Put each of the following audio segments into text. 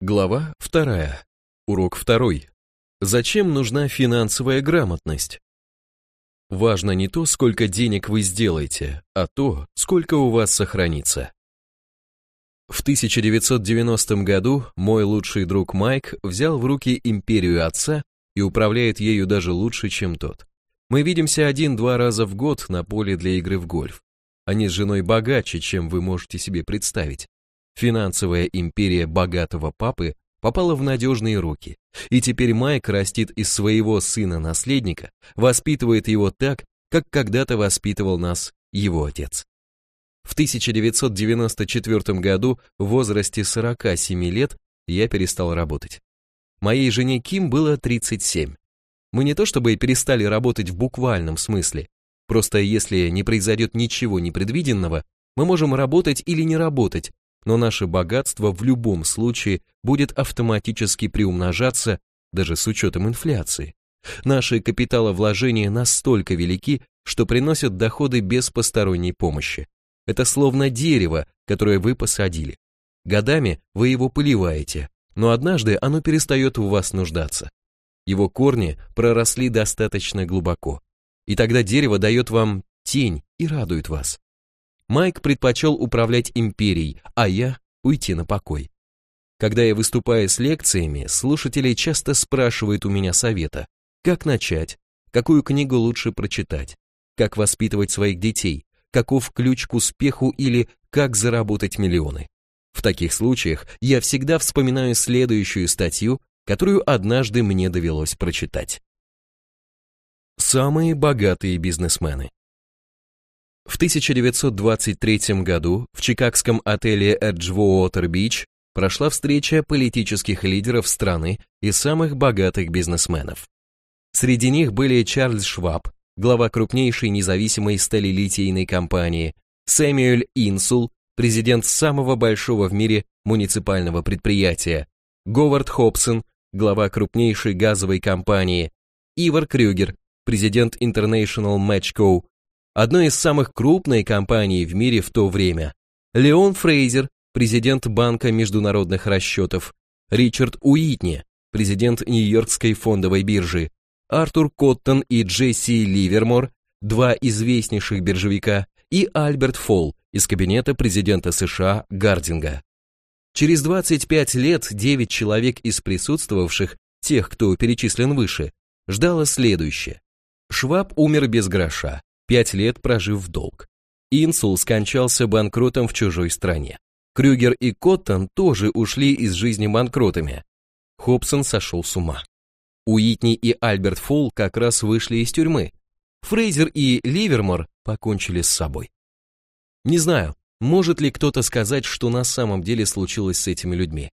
Глава вторая. Урок второй. Зачем нужна финансовая грамотность? Важно не то, сколько денег вы сделаете, а то, сколько у вас сохранится. В 1990 году мой лучший друг Майк взял в руки империю отца и управляет ею даже лучше, чем тот. Мы видимся один-два раза в год на поле для игры в гольф. Они с женой богаче, чем вы можете себе представить. Финансовая империя богатого папы попала в надежные руки, и теперь Майк растит из своего сына-наследника, воспитывает его так, как когда-то воспитывал нас его отец. В 1994 году, в возрасте 47 лет, я перестал работать. Моей жене Ким было 37. Мы не то чтобы перестали работать в буквальном смысле, просто если не произойдет ничего непредвиденного, мы можем работать или не работать, но наше богатство в любом случае будет автоматически приумножаться даже с учетом инфляции. Наши капиталовложения настолько велики, что приносят доходы без посторонней помощи. Это словно дерево, которое вы посадили. Годами вы его поливаете, но однажды оно перестает в вас нуждаться. Его корни проросли достаточно глубоко, и тогда дерево дает вам тень и радует вас. Майк предпочел управлять империей, а я уйти на покой. Когда я выступаю с лекциями, слушатели часто спрашивают у меня совета, как начать, какую книгу лучше прочитать, как воспитывать своих детей, каков ключ к успеху или как заработать миллионы. В таких случаях я всегда вспоминаю следующую статью, которую однажды мне довелось прочитать. Самые богатые бизнесмены. В 1923 году в чикагском отеле Beach прошла встреча политических лидеров страны и самых богатых бизнесменов. Среди них были Чарльз Шваб, глава крупнейшей независимой сталелитейной компании, Сэмюэль Инсул, президент самого большого в мире муниципального предприятия, Говард Хобсон, глава крупнейшей газовой компании, Ивар Крюгер, президент International Match Co., одной из самых крупной компаний в мире в то время, Леон Фрейзер, президент Банка международных расчетов, Ричард Уитни, президент Нью-Йоркской фондовой биржи, Артур Коттон и Джесси Ливермор, два известнейших биржевика, и Альберт Фолл из кабинета президента США Гардинга. Через 25 лет 9 человек из присутствовавших, тех, кто перечислен выше, ждало следующее. Шваб умер без гроша, пять лет прожив в долг. Инсул скончался банкротом в чужой стране. Крюгер и Коттон тоже ушли из жизни банкротами. Хобсон сошел с ума. Уитни и Альберт Фолл как раз вышли из тюрьмы. Фрейзер и Ливермор покончили с собой. Не знаю, может ли кто-то сказать, что на самом деле случилось с этими людьми.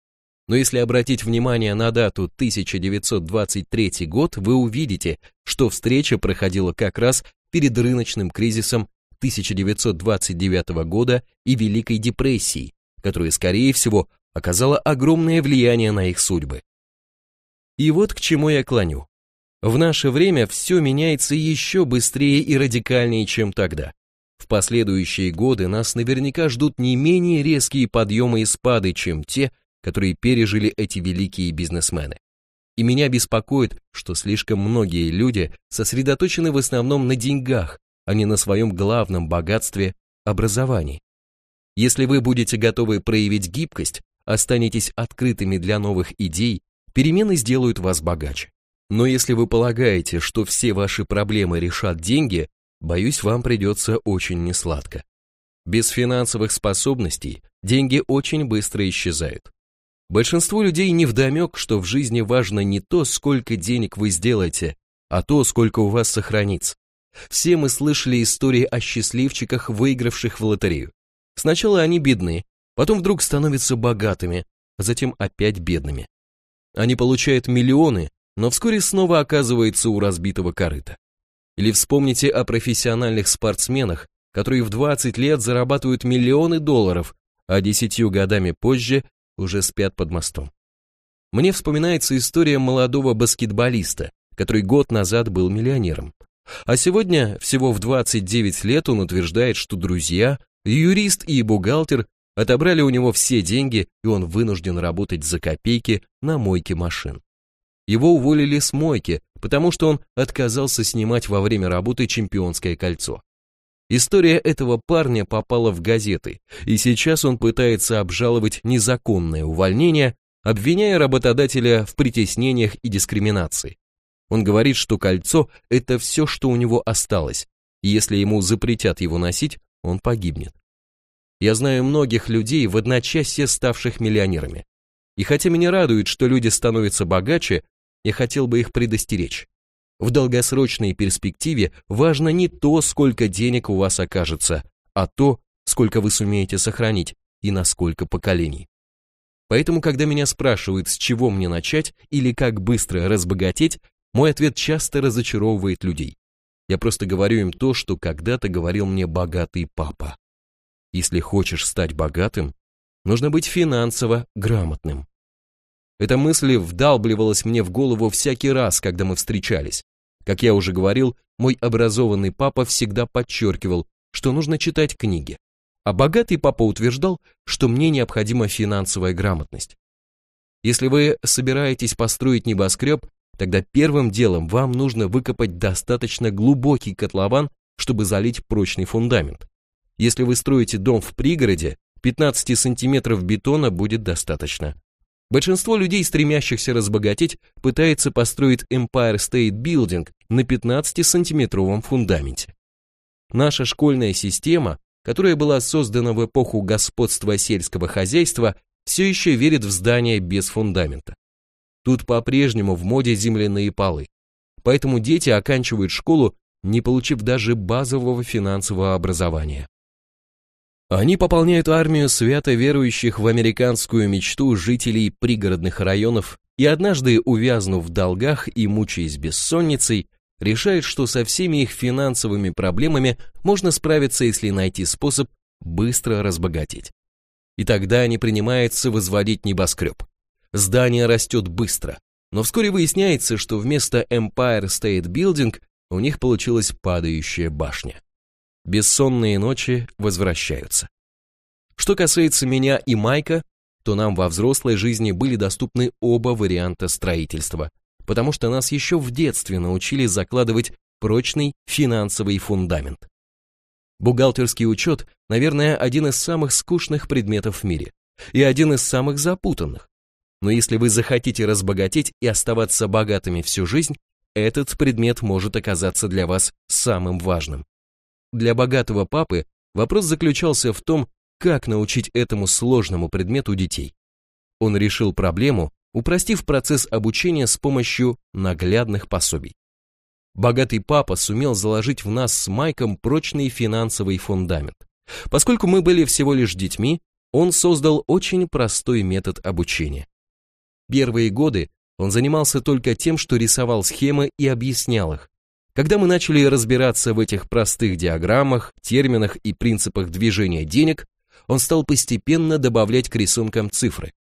Но если обратить внимание на дату 1923 год, вы увидите, что встреча проходила как раз перед рыночным кризисом 1929 года и Великой депрессией, которая, скорее всего, оказала огромное влияние на их судьбы. И вот к чему я клоню. В наше время все меняется еще быстрее и радикальнее, чем тогда. В последующие годы нас наверняка ждут не менее резкие подъемы и спады, чем те, которые пережили эти великие бизнесмены. И меня беспокоит, что слишком многие люди сосредоточены в основном на деньгах, а не на своем главном богатстве – образовании. Если вы будете готовы проявить гибкость, останетесь открытыми для новых идей, перемены сделают вас богаче. Но если вы полагаете, что все ваши проблемы решат деньги, боюсь, вам придется очень несладко. Без финансовых способностей деньги очень быстро исчезают. Большинству людей не вдомек, что в жизни важно не то, сколько денег вы сделаете, а то, сколько у вас сохранится. Все мы слышали истории о счастливчиках, выигравших в лотерею. Сначала они бедны, потом вдруг становятся богатыми, а затем опять бедными. Они получают миллионы, но вскоре снова оказываются у разбитого корыта. Или вспомните о профессиональных спортсменах, которые в 20 лет зарабатывают миллионы долларов, а десятью годами позже уже спят под мостом. Мне вспоминается история молодого баскетболиста, который год назад был миллионером. А сегодня, всего в 29 лет, он утверждает, что друзья, юрист и бухгалтер Отобрали у него все деньги, и он вынужден работать за копейки на мойке машин. Его уволили с мойки, потому что он отказался снимать во время работы чемпионское кольцо. История этого парня попала в газеты, и сейчас он пытается обжаловать незаконное увольнение, обвиняя работодателя в притеснениях и дискриминации. Он говорит, что кольцо – это все, что у него осталось, и если ему запретят его носить, он погибнет. Я знаю многих людей в одночасье ставших миллионерами. И хотя меня радует, что люди становятся богаче, я хотел бы их предостеречь. В долгосрочной перспективе важно не то, сколько денег у вас окажется, а то, сколько вы сумеете сохранить и на сколько поколений. Поэтому, когда меня спрашивают, с чего мне начать или как быстро разбогатеть, мой ответ часто разочаровывает людей. Я просто говорю им то, что когда-то говорил мне богатый папа. Если хочешь стать богатым, нужно быть финансово грамотным. Эта мысль вдалбливалась мне в голову всякий раз, когда мы встречались. Как я уже говорил, мой образованный папа всегда подчеркивал, что нужно читать книги. А богатый папа утверждал, что мне необходима финансовая грамотность. Если вы собираетесь построить небоскреб, тогда первым делом вам нужно выкопать достаточно глубокий котлован, чтобы залить прочный фундамент. Если вы строите дом в пригороде, 15 сантиметров бетона будет достаточно. Большинство людей, стремящихся разбогатеть, пытается построить Empire State Building на 15-сантиметровом фундаменте. Наша школьная система, которая была создана в эпоху господства сельского хозяйства, все еще верит в здания без фундамента. Тут по-прежнему в моде земляные полы. Поэтому дети оканчивают школу, не получив даже базового финансового образования. Они пополняют армию свято верующих в американскую мечту жителей пригородных районов и однажды, увязнув в долгах и мучаясь бессонницей, решают, что со всеми их финансовыми проблемами можно справиться, если найти способ быстро разбогатеть. И тогда они принимаются возводить небоскреб. Здание растет быстро, но вскоре выясняется, что вместо Empire State Building у них получилась падающая башня. Бессонные ночи возвращаются. Что касается меня и Майка, то нам во взрослой жизни были доступны оба варианта строительства, потому что нас еще в детстве научили закладывать прочный финансовый фундамент. Бухгалтерский учет, наверное, один из самых скучных предметов в мире и один из самых запутанных. Но если вы захотите разбогатеть и оставаться богатыми всю жизнь, этот предмет может оказаться для вас самым важным. Для богатого папы вопрос заключался в том, как научить этому сложному предмету детей. Он решил проблему, упростив процесс обучения с помощью наглядных пособий. Богатый папа сумел заложить в нас с Майком прочный финансовый фундамент. Поскольку мы были всего лишь детьми, он создал очень простой метод обучения. Первые годы он занимался только тем, что рисовал схемы и объяснял их, когда мы начали разбираться в этих простых диаграммах, терминах и принципах движения денег, он стал постепенно добавлять к рисункам цифры.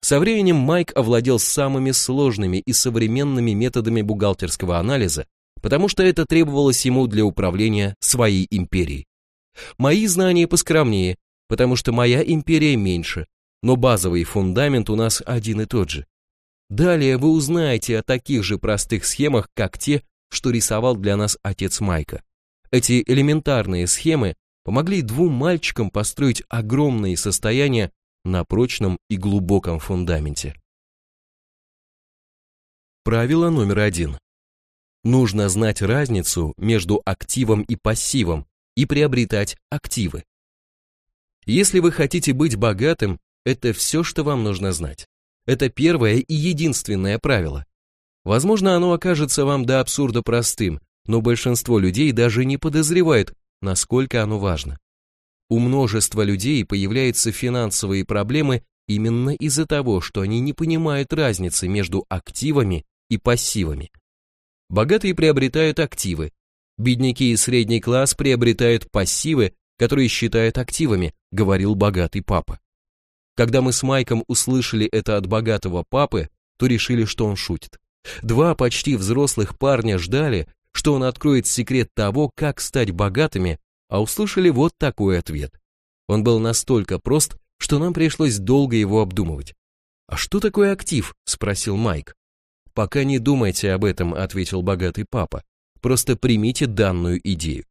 Со временем Майк овладел самыми сложными и современными методами бухгалтерского анализа, потому что это требовалось ему для управления своей империей. Мои знания поскромнее, потому что моя империя меньше, но базовый фундамент у нас один и тот же. Далее вы узнаете о таких же простых схемах, как те, что рисовал для нас отец Майка. Эти элементарные схемы помогли двум мальчикам построить огромные состояния на прочном и глубоком фундаменте. Правило номер один. Нужно знать разницу между активом и пассивом и приобретать активы. Если вы хотите быть богатым, это все, что вам нужно знать. Это первое и единственное правило. Возможно, оно окажется вам до абсурда простым, но большинство людей даже не подозревает, насколько оно важно. У множества людей появляются финансовые проблемы именно из-за того, что они не понимают разницы между активами и пассивами. Богатые приобретают активы, бедняки и средний класс приобретают пассивы, которые считают активами, говорил богатый папа. Когда мы с Майком услышали это от богатого папы, то решили, что он шутит. Два почти взрослых парня ждали, что он откроет секрет того, как стать богатыми, а услышали вот такой ответ. Он был настолько прост, что нам пришлось долго его обдумывать. «А что такое актив?» – спросил Майк. «Пока не думайте об этом», – ответил богатый папа. «Просто примите данную идею.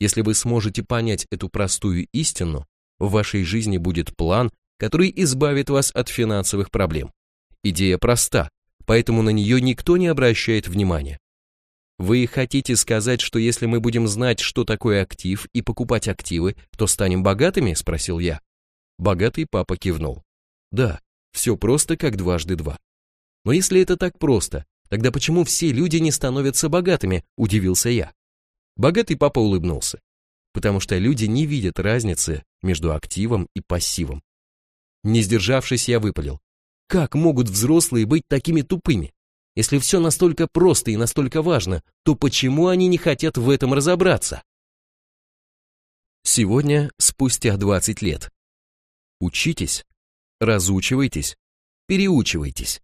Если вы сможете понять эту простую истину, в вашей жизни будет план, который избавит вас от финансовых проблем. Идея проста, поэтому на нее никто не обращает внимания. Вы хотите сказать, что если мы будем знать, что такое актив и покупать активы, то станем богатыми? Спросил я. Богатый папа кивнул. Да, все просто как дважды два. Но если это так просто, тогда почему все люди не становятся богатыми? Удивился я. Богатый папа улыбнулся. Потому что люди не видят разницы между активом и пассивом. Не сдержавшись, я выпалил. Как могут взрослые быть такими тупыми? Если все настолько просто и настолько важно, то почему они не хотят в этом разобраться? Сегодня, спустя 20 лет. Учитесь, разучивайтесь, переучивайтесь.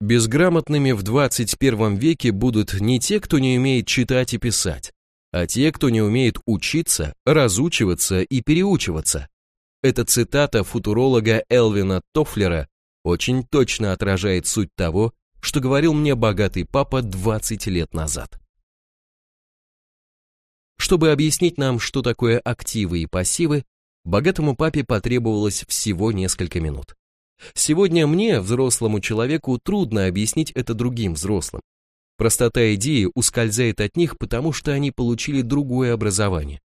Безграмотными в 21 веке будут не те, кто не умеет читать и писать, а те, кто не умеет учиться, разучиваться и переучиваться. Эта цитата футуролога Элвина Тофлера очень точно отражает суть того, что говорил мне богатый папа 20 лет назад. Чтобы объяснить нам, что такое активы и пассивы, богатому папе потребовалось всего несколько минут. Сегодня мне, взрослому человеку, трудно объяснить это другим взрослым. Простота идеи ускользает от них, потому что они получили другое образование.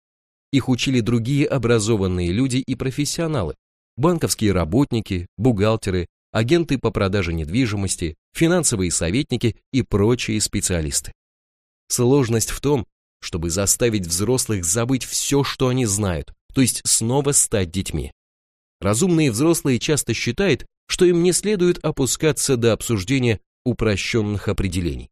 Их учили другие образованные люди и профессионалы, банковские работники, бухгалтеры, агенты по продаже недвижимости, финансовые советники и прочие специалисты. Сложность в том, чтобы заставить взрослых забыть все, что они знают, то есть снова стать детьми. Разумные взрослые часто считают, что им не следует опускаться до обсуждения упрощенных определений.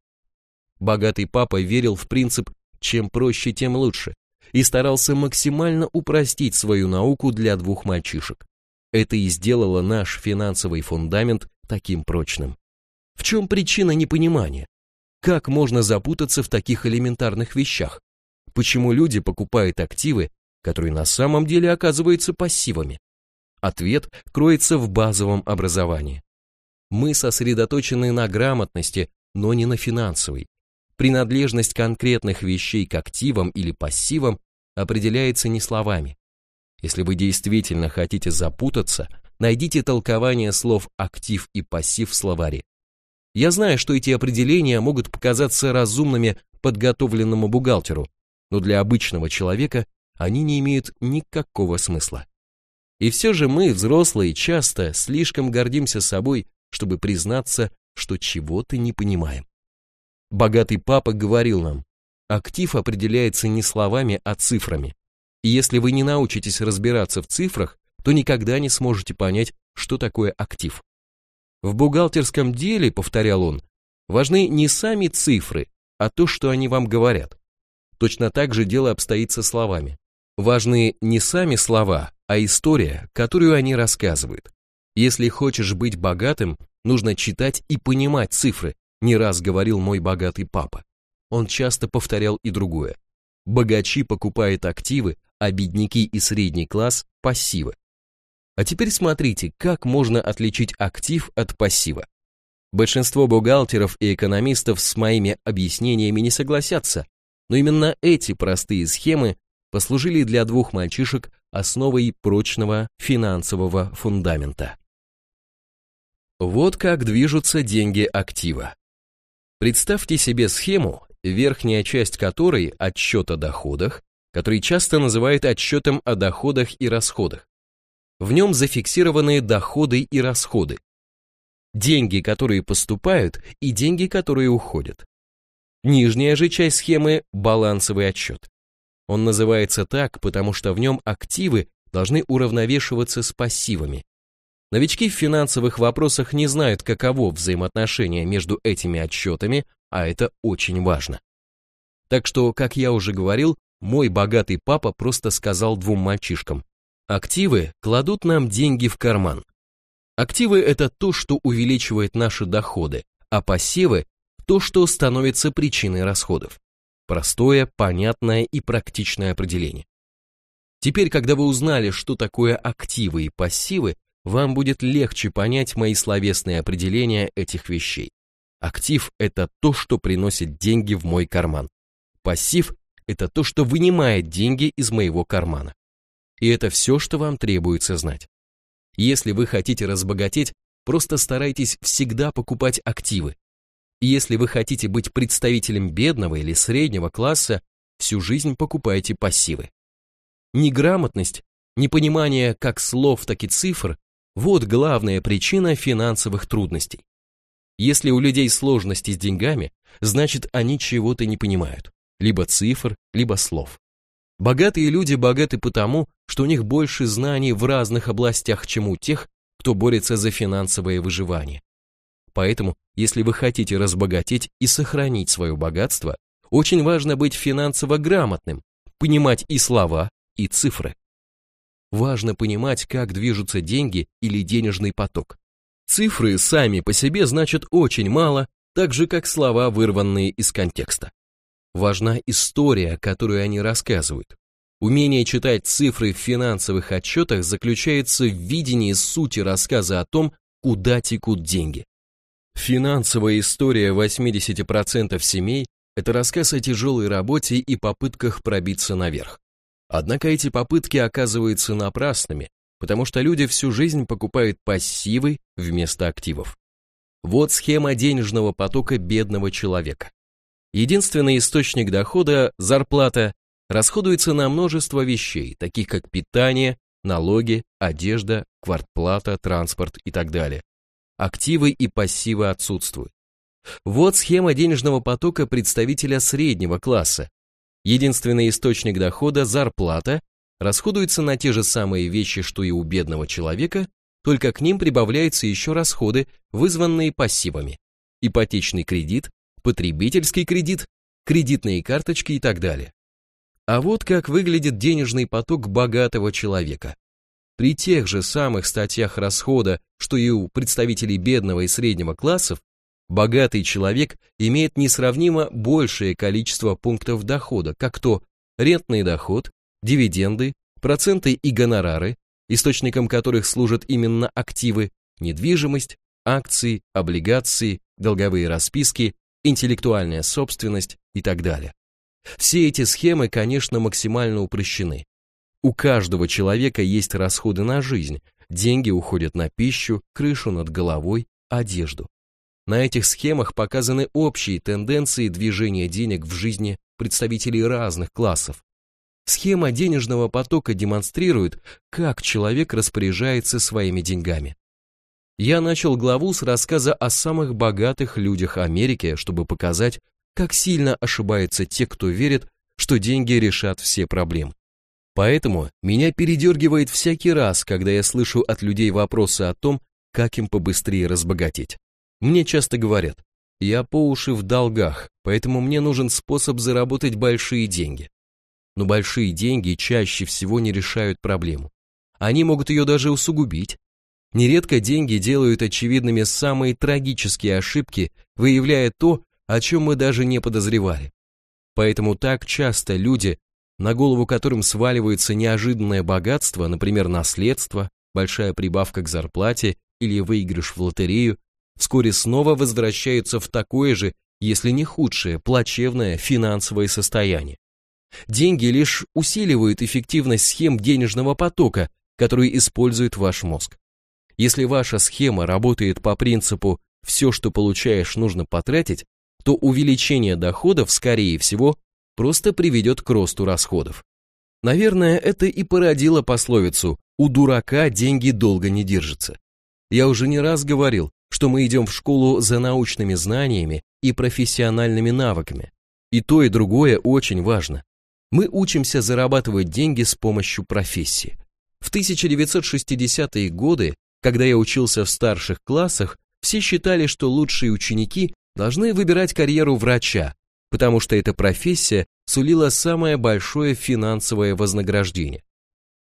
Богатый папа верил в принцип «чем проще, тем лучше», и старался максимально упростить свою науку для двух мальчишек. Это и сделало наш финансовый фундамент таким прочным. В чем причина непонимания? Как можно запутаться в таких элементарных вещах? Почему люди покупают активы, которые на самом деле оказываются пассивами? Ответ кроется в базовом образовании. Мы сосредоточены на грамотности, но не на финансовой. Принадлежность конкретных вещей к активам или пассивам определяется не словами. Если вы действительно хотите запутаться, найдите толкование слов «актив» и «пассив» в словаре. Я знаю, что эти определения могут показаться разумными подготовленному бухгалтеру, но для обычного человека они не имеют никакого смысла. И все же мы, взрослые, часто слишком гордимся собой, чтобы признаться, что чего-то не понимаем. Богатый папа говорил нам, актив определяется не словами, а цифрами. И если вы не научитесь разбираться в цифрах, то никогда не сможете понять, что такое актив. В бухгалтерском деле, повторял он, важны не сами цифры, а то, что они вам говорят. Точно так же дело обстоит со словами. Важны не сами слова, а история, которую они рассказывают. Если хочешь быть богатым, нужно читать и понимать цифры, не раз говорил мой богатый папа. Он часто повторял и другое. Богачи покупают активы, а бедняки и средний класс – пассивы. А теперь смотрите, как можно отличить актив от пассива. Большинство бухгалтеров и экономистов с моими объяснениями не согласятся, но именно эти простые схемы послужили для двух мальчишек основой прочного финансового фундамента. Вот как движутся деньги актива. Представьте себе схему, верхняя часть которой – отчет о доходах, который часто называют отчетом о доходах и расходах. В нем зафиксированы доходы и расходы. Деньги, которые поступают, и деньги, которые уходят. Нижняя же часть схемы – балансовый отчет. Он называется так, потому что в нем активы должны уравновешиваться с пассивами, Новички в финансовых вопросах не знают, каково взаимоотношение между этими отчетами, а это очень важно. Так что, как я уже говорил, мой богатый папа просто сказал двум мальчишкам, активы кладут нам деньги в карман. Активы это то, что увеличивает наши доходы, а пассивы то, что становится причиной расходов. Простое, понятное и практичное определение. Теперь, когда вы узнали, что такое активы и пассивы, вам будет легче понять мои словесные определения этих вещей. Актив – это то, что приносит деньги в мой карман. Пассив – это то, что вынимает деньги из моего кармана. И это все, что вам требуется знать. Если вы хотите разбогатеть, просто старайтесь всегда покупать активы. Если вы хотите быть представителем бедного или среднего класса, всю жизнь покупайте пассивы. Неграмотность, непонимание как слов, так и цифр – вот главная причина финансовых трудностей. Если у людей сложности с деньгами, значит они чего-то не понимают, либо цифр, либо слов. Богатые люди богаты потому, что у них больше знаний в разных областях, чем у тех, кто борется за финансовое выживание. Поэтому, если вы хотите разбогатеть и сохранить свое богатство, очень важно быть финансово грамотным, понимать и слова, и цифры. Важно понимать, как движутся деньги или денежный поток. Цифры сами по себе значат очень мало, так же как слова, вырванные из контекста. Важна история, которую они рассказывают. Умение читать цифры в финансовых отчетах заключается в видении сути рассказа о том, куда текут деньги. Финансовая история 80% семей – это рассказ о тяжелой работе и попытках пробиться наверх. Однако эти попытки оказываются напрасными, потому что люди всю жизнь покупают пассивы вместо активов. Вот схема денежного потока бедного человека. Единственный источник дохода – зарплата расходуется на множество вещей, таких как питание, налоги, одежда, квартплата, транспорт и так далее. Активы и пассивы отсутствуют. Вот схема денежного потока представителя среднего класса. Единственный источник дохода – зарплата, расходуется на те же самые вещи, что и у бедного человека, только к ним прибавляются еще расходы, вызванные пассивами. Ипотечный кредит, потребительский кредит, кредитные карточки и так далее. А вот как выглядит денежный поток богатого человека. При тех же самых статьях расхода, что и у представителей бедного и среднего классов, богатый человек имеет несравнимо большее количество пунктов дохода, как то рентный доход, дивиденды, проценты и гонорары, источником которых служат именно активы, недвижимость, акции, облигации, долговые расписки, интеллектуальная собственность и так далее. Все эти схемы, конечно, максимально упрощены. У каждого человека есть расходы на жизнь, деньги уходят на пищу, крышу над головой, одежду. На этих схемах показаны общие тенденции движения денег в жизни представителей разных классов. Схема денежного потока демонстрирует, как человек распоряжается своими деньгами. Я начал главу с рассказа о самых богатых людях Америки, чтобы показать, как сильно ошибаются те, кто верит, что деньги решат все проблемы. Поэтому меня передергивает всякий раз, когда я слышу от людей вопросы о том, как им побыстрее разбогатеть. Мне часто говорят, я по уши в долгах, поэтому мне нужен способ заработать большие деньги. Но большие деньги чаще всего не решают проблему. Они могут ее даже усугубить. Нередко деньги делают очевидными самые трагические ошибки, выявляя то, о чем мы даже не подозревали. Поэтому так часто люди, на голову которым сваливается неожиданное богатство, например, наследство, большая прибавка к зарплате или выигрыш в лотерею, вскоре снова возвращаются в такое же, если не худшее, плачевное финансовое состояние. Деньги лишь усиливают эффективность схем денежного потока, которые использует ваш мозг. Если ваша схема работает по принципу «все, что получаешь, нужно потратить», то увеличение доходов, скорее всего, просто приведет к росту расходов. Наверное, это и породило пословицу «у дурака деньги долго не держатся». Я уже не раз говорил, что мы идем в школу за научными знаниями и профессиональными навыками. И то, и другое очень важно. Мы учимся зарабатывать деньги с помощью профессии. В 1960-е годы, когда я учился в старших классах, все считали, что лучшие ученики должны выбирать карьеру врача, потому что эта профессия сулила самое большое финансовое вознаграждение.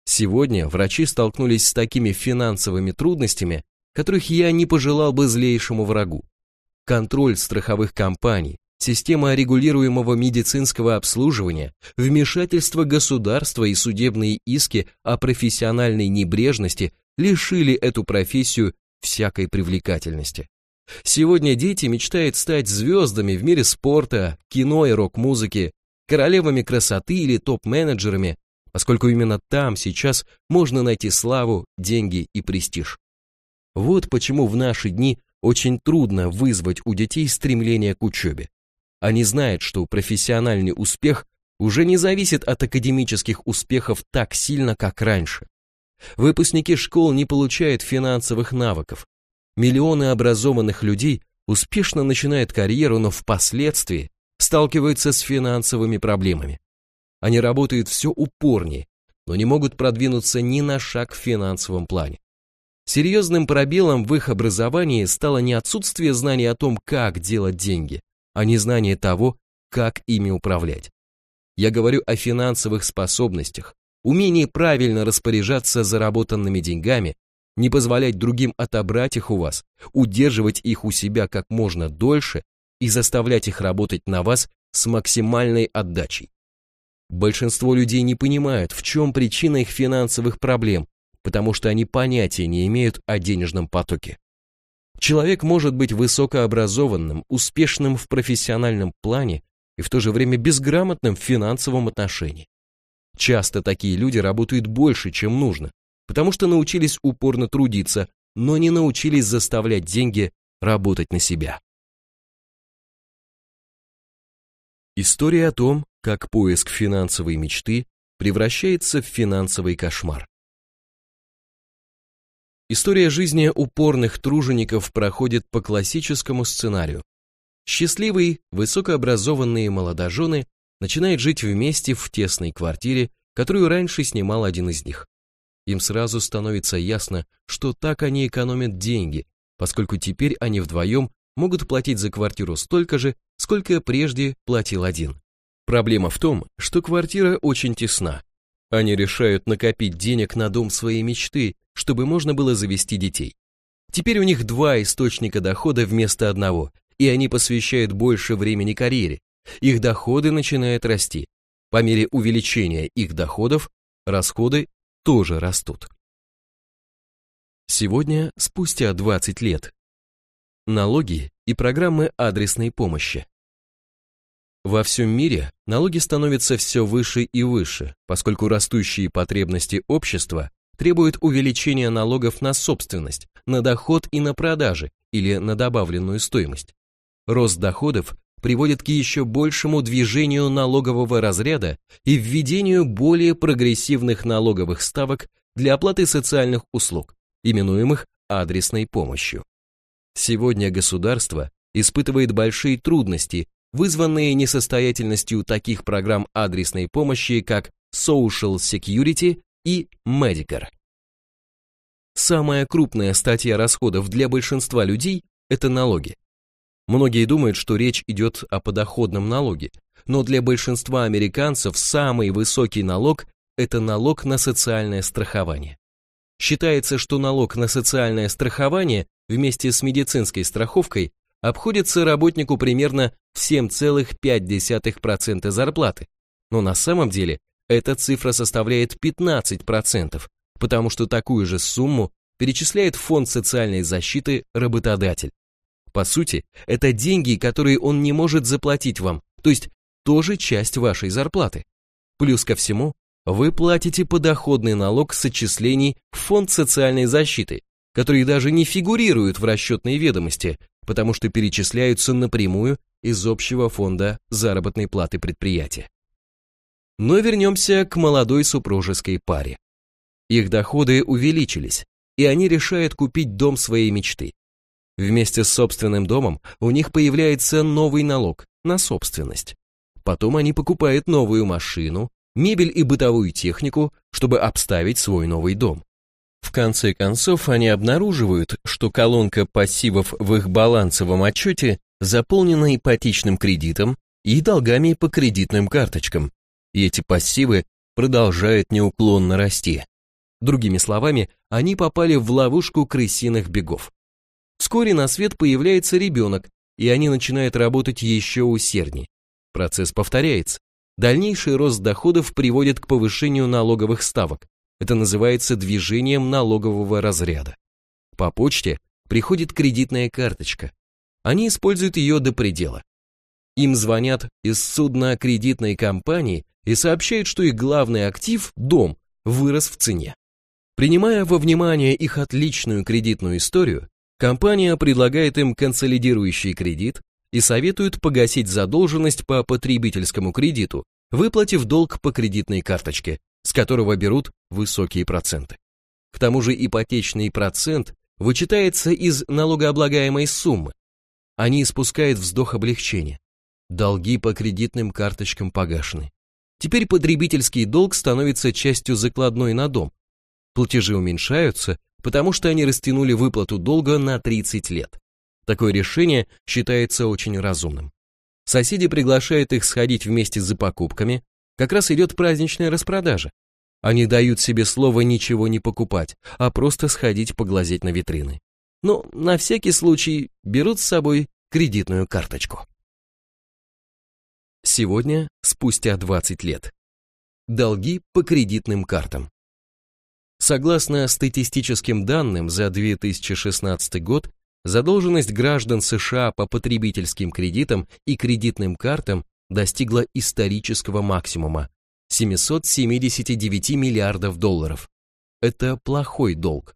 Сегодня врачи столкнулись с такими финансовыми трудностями, которых я не пожелал бы злейшему врагу. Контроль страховых компаний, система регулируемого медицинского обслуживания, вмешательство государства и судебные иски о профессиональной небрежности лишили эту профессию всякой привлекательности. Сегодня дети мечтают стать звездами в мире спорта, кино и рок-музыки, королевами красоты или топ-менеджерами, поскольку именно там сейчас можно найти славу, деньги и престиж. Вот почему в наши дни очень трудно вызвать у детей стремление к учебе. Они знают, что профессиональный успех уже не зависит от академических успехов так сильно, как раньше. Выпускники школ не получают финансовых навыков, Миллионы образованных людей успешно начинают карьеру, но впоследствии сталкиваются с финансовыми проблемами. Они работают все упорнее, но не могут продвинуться ни на шаг в финансовом плане. Серьезным пробелом в их образовании стало не отсутствие знаний о том, как делать деньги, а не знание того, как ими управлять. Я говорю о финансовых способностях, умении правильно распоряжаться заработанными деньгами не позволять другим отобрать их у вас, удерживать их у себя как можно дольше и заставлять их работать на вас с максимальной отдачей. Большинство людей не понимают, в чем причина их финансовых проблем, потому что они понятия не имеют о денежном потоке. Человек может быть высокообразованным, успешным в профессиональном плане и в то же время безграмотным в финансовом отношении. Часто такие люди работают больше, чем нужно, потому что научились упорно трудиться, но не научились заставлять деньги работать на себя. История о том, как поиск финансовой мечты превращается в финансовый кошмар. История жизни упорных тружеников проходит по классическому сценарию. Счастливые, высокообразованные молодожены начинают жить вместе в тесной квартире, которую раньше снимал один из них им сразу становится ясно, что так они экономят деньги, поскольку теперь они вдвоем могут платить за квартиру столько же, сколько прежде платил один. Проблема в том, что квартира очень тесна. Они решают накопить денег на дом своей мечты, чтобы можно было завести детей. Теперь у них два источника дохода вместо одного, и они посвящают больше времени карьере. Их доходы начинают расти. По мере увеличения их доходов, расходы тоже растут. Сегодня, спустя 20 лет, налоги и программы адресной помощи. Во всем мире налоги становятся все выше и выше, поскольку растущие потребности общества требуют увеличения налогов на собственность, на доход и на продажи или на добавленную стоимость. Рост доходов приводит к еще большему движению налогового разряда и введению более прогрессивных налоговых ставок для оплаты социальных услуг, именуемых адресной помощью. Сегодня государство испытывает большие трудности, вызванные несостоятельностью таких программ адресной помощи, как Social Security и Medicare. Самая крупная статья расходов для большинства людей – это налоги. Многие думают, что речь идет о подоходном налоге, но для большинства американцев самый высокий налог – это налог на социальное страхование. Считается, что налог на социальное страхование вместе с медицинской страховкой обходится работнику примерно в 7,5% зарплаты, но на самом деле эта цифра составляет 15%, потому что такую же сумму перечисляет фонд социальной защиты работодатель. По сути, это деньги, которые он не может заплатить вам, то есть тоже часть вашей зарплаты. Плюс ко всему, вы платите подоходный налог с отчислений в фонд социальной защиты, которые даже не фигурируют в расчетной ведомости, потому что перечисляются напрямую из общего фонда заработной платы предприятия. Но вернемся к молодой супружеской паре. Их доходы увеличились, и они решают купить дом своей мечты. Вместе с собственным домом у них появляется новый налог на собственность. Потом они покупают новую машину, мебель и бытовую технику, чтобы обставить свой новый дом. Конце концов, они обнаруживают, что колонка пассивов в их балансовом отчете заполнена ипотечным кредитом и долгами по кредитным карточкам, и эти пассивы продолжают неуклонно расти. Другими словами, они попали в ловушку крысиных бегов. Вскоре на свет появляется ребенок, и они начинают работать еще усерднее. Процесс повторяется. Дальнейший рост доходов приводит к повышению налоговых ставок. Это называется движением налогового разряда. По почте приходит кредитная карточка. Они используют ее до предела. Им звонят из судна кредитной компании и сообщают, что их главный актив, дом, вырос в цене. Принимая во внимание их отличную кредитную историю, компания предлагает им консолидирующий кредит и советует погасить задолженность по потребительскому кредиту, выплатив долг по кредитной карточке, с которого берут высокие проценты. К тому же ипотечный процент вычитается из налогооблагаемой суммы. Они испускают вздох облегчения. Долги по кредитным карточкам погашены. Теперь потребительский долг становится частью закладной на дом. Платежи уменьшаются, потому что они растянули выплату долга на 30 лет. Такое решение считается очень разумным. Соседи приглашают их сходить вместе за покупками, как раз идет праздничная распродажа. Они дают себе слово ничего не покупать, а просто сходить поглазеть на витрины. Но на всякий случай берут с собой кредитную карточку. Сегодня, спустя 20 лет. Долги по кредитным картам. Согласно статистическим данным за 2016 год, задолженность граждан США по потребительским кредитам и кредитным картам достигла исторического максимума 779 миллиардов долларов. Это плохой долг.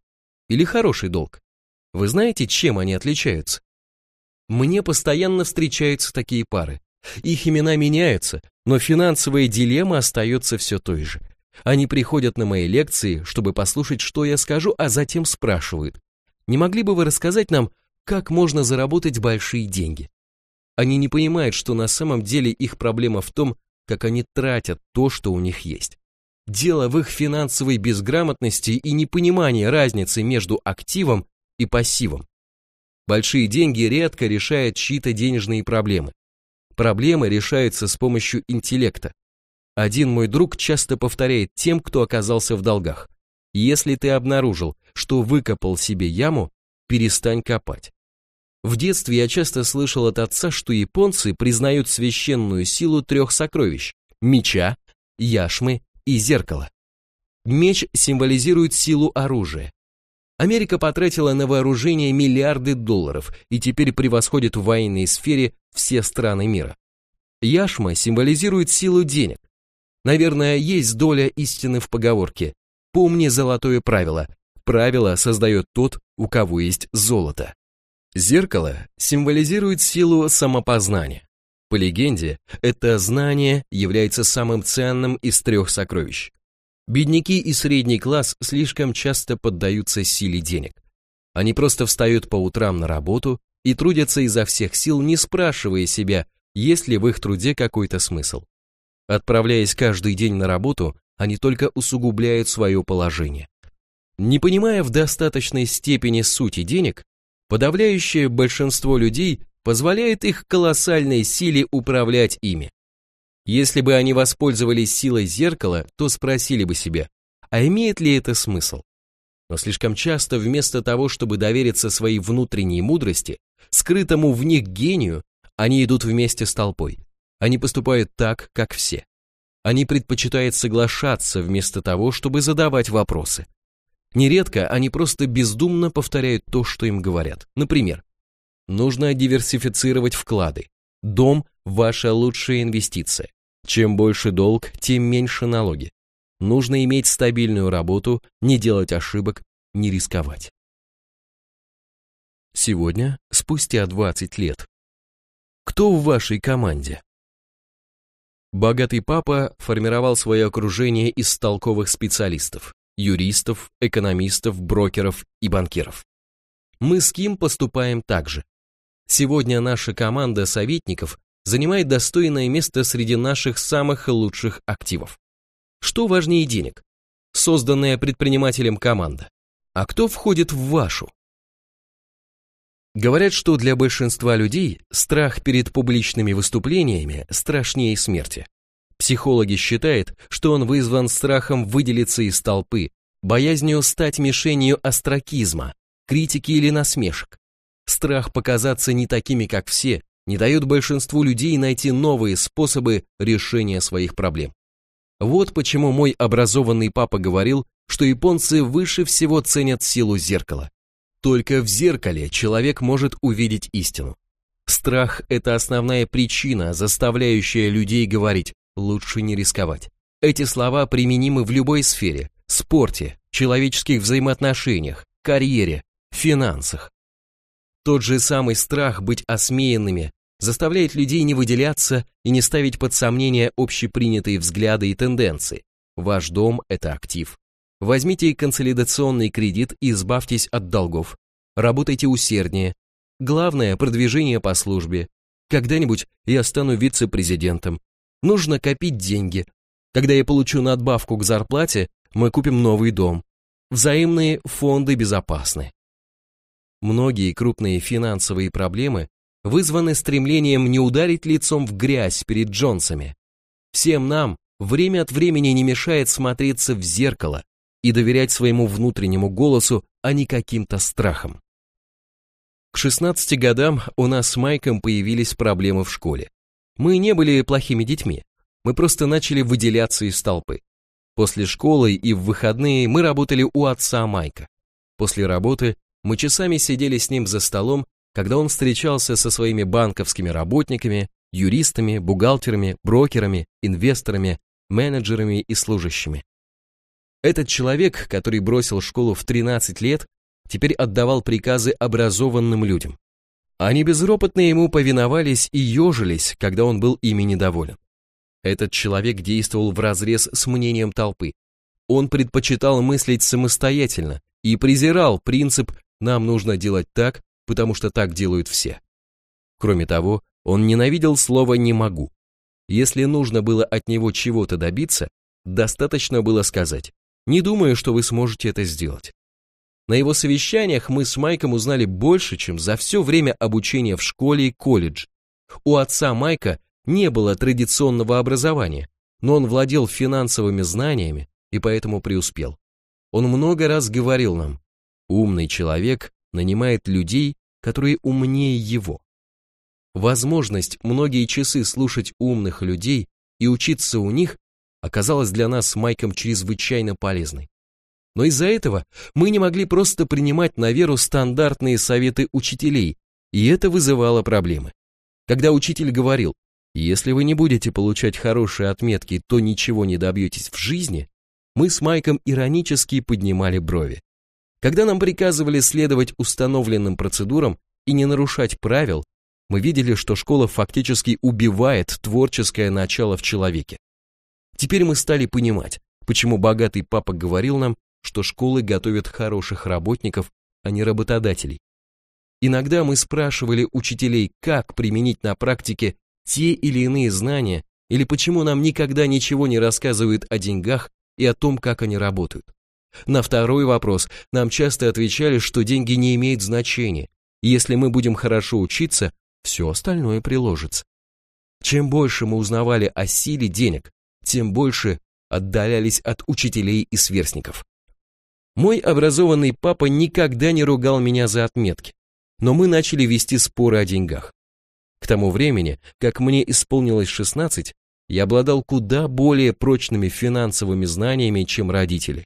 Или хороший долг. Вы знаете, чем они отличаются? Мне постоянно встречаются такие пары. Их имена меняются, но финансовая дилемма остается все той же. Они приходят на мои лекции, чтобы послушать, что я скажу, а затем спрашивают, не могли бы вы рассказать нам, как можно заработать большие деньги? Они не понимают, что на самом деле их проблема в том, как они тратят то, что у них есть. Дело в их финансовой безграмотности и непонимании разницы между активом и пассивом. Большие деньги редко решают чьи-то денежные проблемы. Проблемы решаются с помощью интеллекта. Один мой друг часто повторяет тем, кто оказался в долгах. Если ты обнаружил, что выкопал себе яму, перестань копать. В детстве я часто слышал от отца, что японцы признают священную силу трех сокровищ – меча, яшмы и зеркала. Меч символизирует силу оружия, Америка потратила на вооружение миллиарды долларов и теперь превосходит в военной сфере все страны мира. Яшма символизирует силу денег. Наверное, есть доля истины в поговорке «Помни золотое правило. Правило создает тот, у кого есть золото». Зеркало символизирует силу самопознания. По легенде, это знание является самым ценным из трех сокровищ. Бедняки и средний класс слишком часто поддаются силе денег. Они просто встают по утрам на работу и трудятся изо всех сил, не спрашивая себя, есть ли в их труде какой-то смысл. Отправляясь каждый день на работу, они только усугубляют свое положение. Не понимая в достаточной степени сути денег, подавляющее большинство людей позволяет их колоссальной силе управлять ими. Если бы они воспользовались силой зеркала, то спросили бы себя, а имеет ли это смысл? Но слишком часто вместо того, чтобы довериться своей внутренней мудрости, скрытому в них гению, они идут вместе с толпой. Они поступают так, как все. Они предпочитают соглашаться вместо того, чтобы задавать вопросы. Нередко они просто бездумно повторяют то, что им говорят. Например, нужно диверсифицировать вклады. Дом – ваша лучшая инвестиция. Чем больше долг, тем меньше налоги. Нужно иметь стабильную работу, не делать ошибок, не рисковать. Сегодня, спустя 20 лет. Кто в вашей команде? Богатый папа формировал свое окружение из толковых специалистов, юристов, экономистов, брокеров и банкиров. Мы с Ким поступаем так же. Сегодня наша команда советников занимает достойное место среди наших самых лучших активов. Что важнее денег? Созданная предпринимателем команда. А кто входит в вашу? Говорят, что для большинства людей страх перед публичными выступлениями страшнее смерти. Психологи считают, что он вызван страхом выделиться из толпы, боязнью стать мишенью остракизма, критики или насмешек. Страх показаться не такими, как все, не дает большинству людей найти новые способы решения своих проблем. Вот почему мой образованный папа говорил, что японцы выше всего ценят силу зеркала. Только в зеркале человек может увидеть истину. Страх – это основная причина, заставляющая людей говорить «лучше не рисковать». Эти слова применимы в любой сфере – спорте, человеческих взаимоотношениях, карьере, финансах. Тот же самый страх быть осмеянными заставляет людей не выделяться и не ставить под сомнение общепринятые взгляды и тенденции. Ваш дом – это актив. Возьмите консолидационный кредит и избавьтесь от долгов. Работайте усерднее. Главное – продвижение по службе. Когда-нибудь я стану вице-президентом. Нужно копить деньги. Когда я получу надбавку к зарплате, мы купим новый дом. Взаимные фонды безопасны. Многие крупные финансовые проблемы вызваны стремлением не ударить лицом в грязь перед Джонсами. Всем нам время от времени не мешает смотреться в зеркало и доверять своему внутреннему голосу, а не каким-то страхам. К 16 годам у нас с Майком появились проблемы в школе. Мы не были плохими детьми, мы просто начали выделяться из толпы. После школы и в выходные мы работали у отца Майка. После работы мы часами сидели с ним за столом когда он встречался со своими банковскими работниками, юристами, бухгалтерами, брокерами, инвесторами, менеджерами и служащими. Этот человек, который бросил школу в 13 лет, теперь отдавал приказы образованным людям. Они безропотно ему повиновались и ежились, когда он был ими недоволен. Этот человек действовал вразрез с мнением толпы. Он предпочитал мыслить самостоятельно и презирал принцип «нам нужно делать так, потому что так делают все. Кроме того, он ненавидел слово «не могу». Если нужно было от него чего-то добиться, достаточно было сказать «не думаю, что вы сможете это сделать». На его совещаниях мы с Майком узнали больше, чем за все время обучения в школе и колледж. У отца Майка не было традиционного образования, но он владел финансовыми знаниями и поэтому преуспел. Он много раз говорил нам, умный человек нанимает людей, которые умнее его. Возможность многие часы слушать умных людей и учиться у них оказалась для нас с Майком чрезвычайно полезной. Но из-за этого мы не могли просто принимать на веру стандартные советы учителей, и это вызывало проблемы. Когда учитель говорил, если вы не будете получать хорошие отметки, то ничего не добьетесь в жизни, мы с Майком иронически поднимали брови. Когда нам приказывали следовать установленным процедурам и не нарушать правил, мы видели, что школа фактически убивает творческое начало в человеке. Теперь мы стали понимать, почему богатый папа говорил нам, что школы готовят хороших работников, а не работодателей. Иногда мы спрашивали учителей, как применить на практике те или иные знания, или почему нам никогда ничего не рассказывают о деньгах и о том, как они работают. На второй вопрос нам часто отвечали, что деньги не имеют значения. Если мы будем хорошо учиться, все остальное приложится. Чем больше мы узнавали о силе денег, тем больше отдалялись от учителей и сверстников. Мой образованный папа никогда не ругал меня за отметки, но мы начали вести споры о деньгах. К тому времени, как мне исполнилось 16, я обладал куда более прочными финансовыми знаниями, чем родители.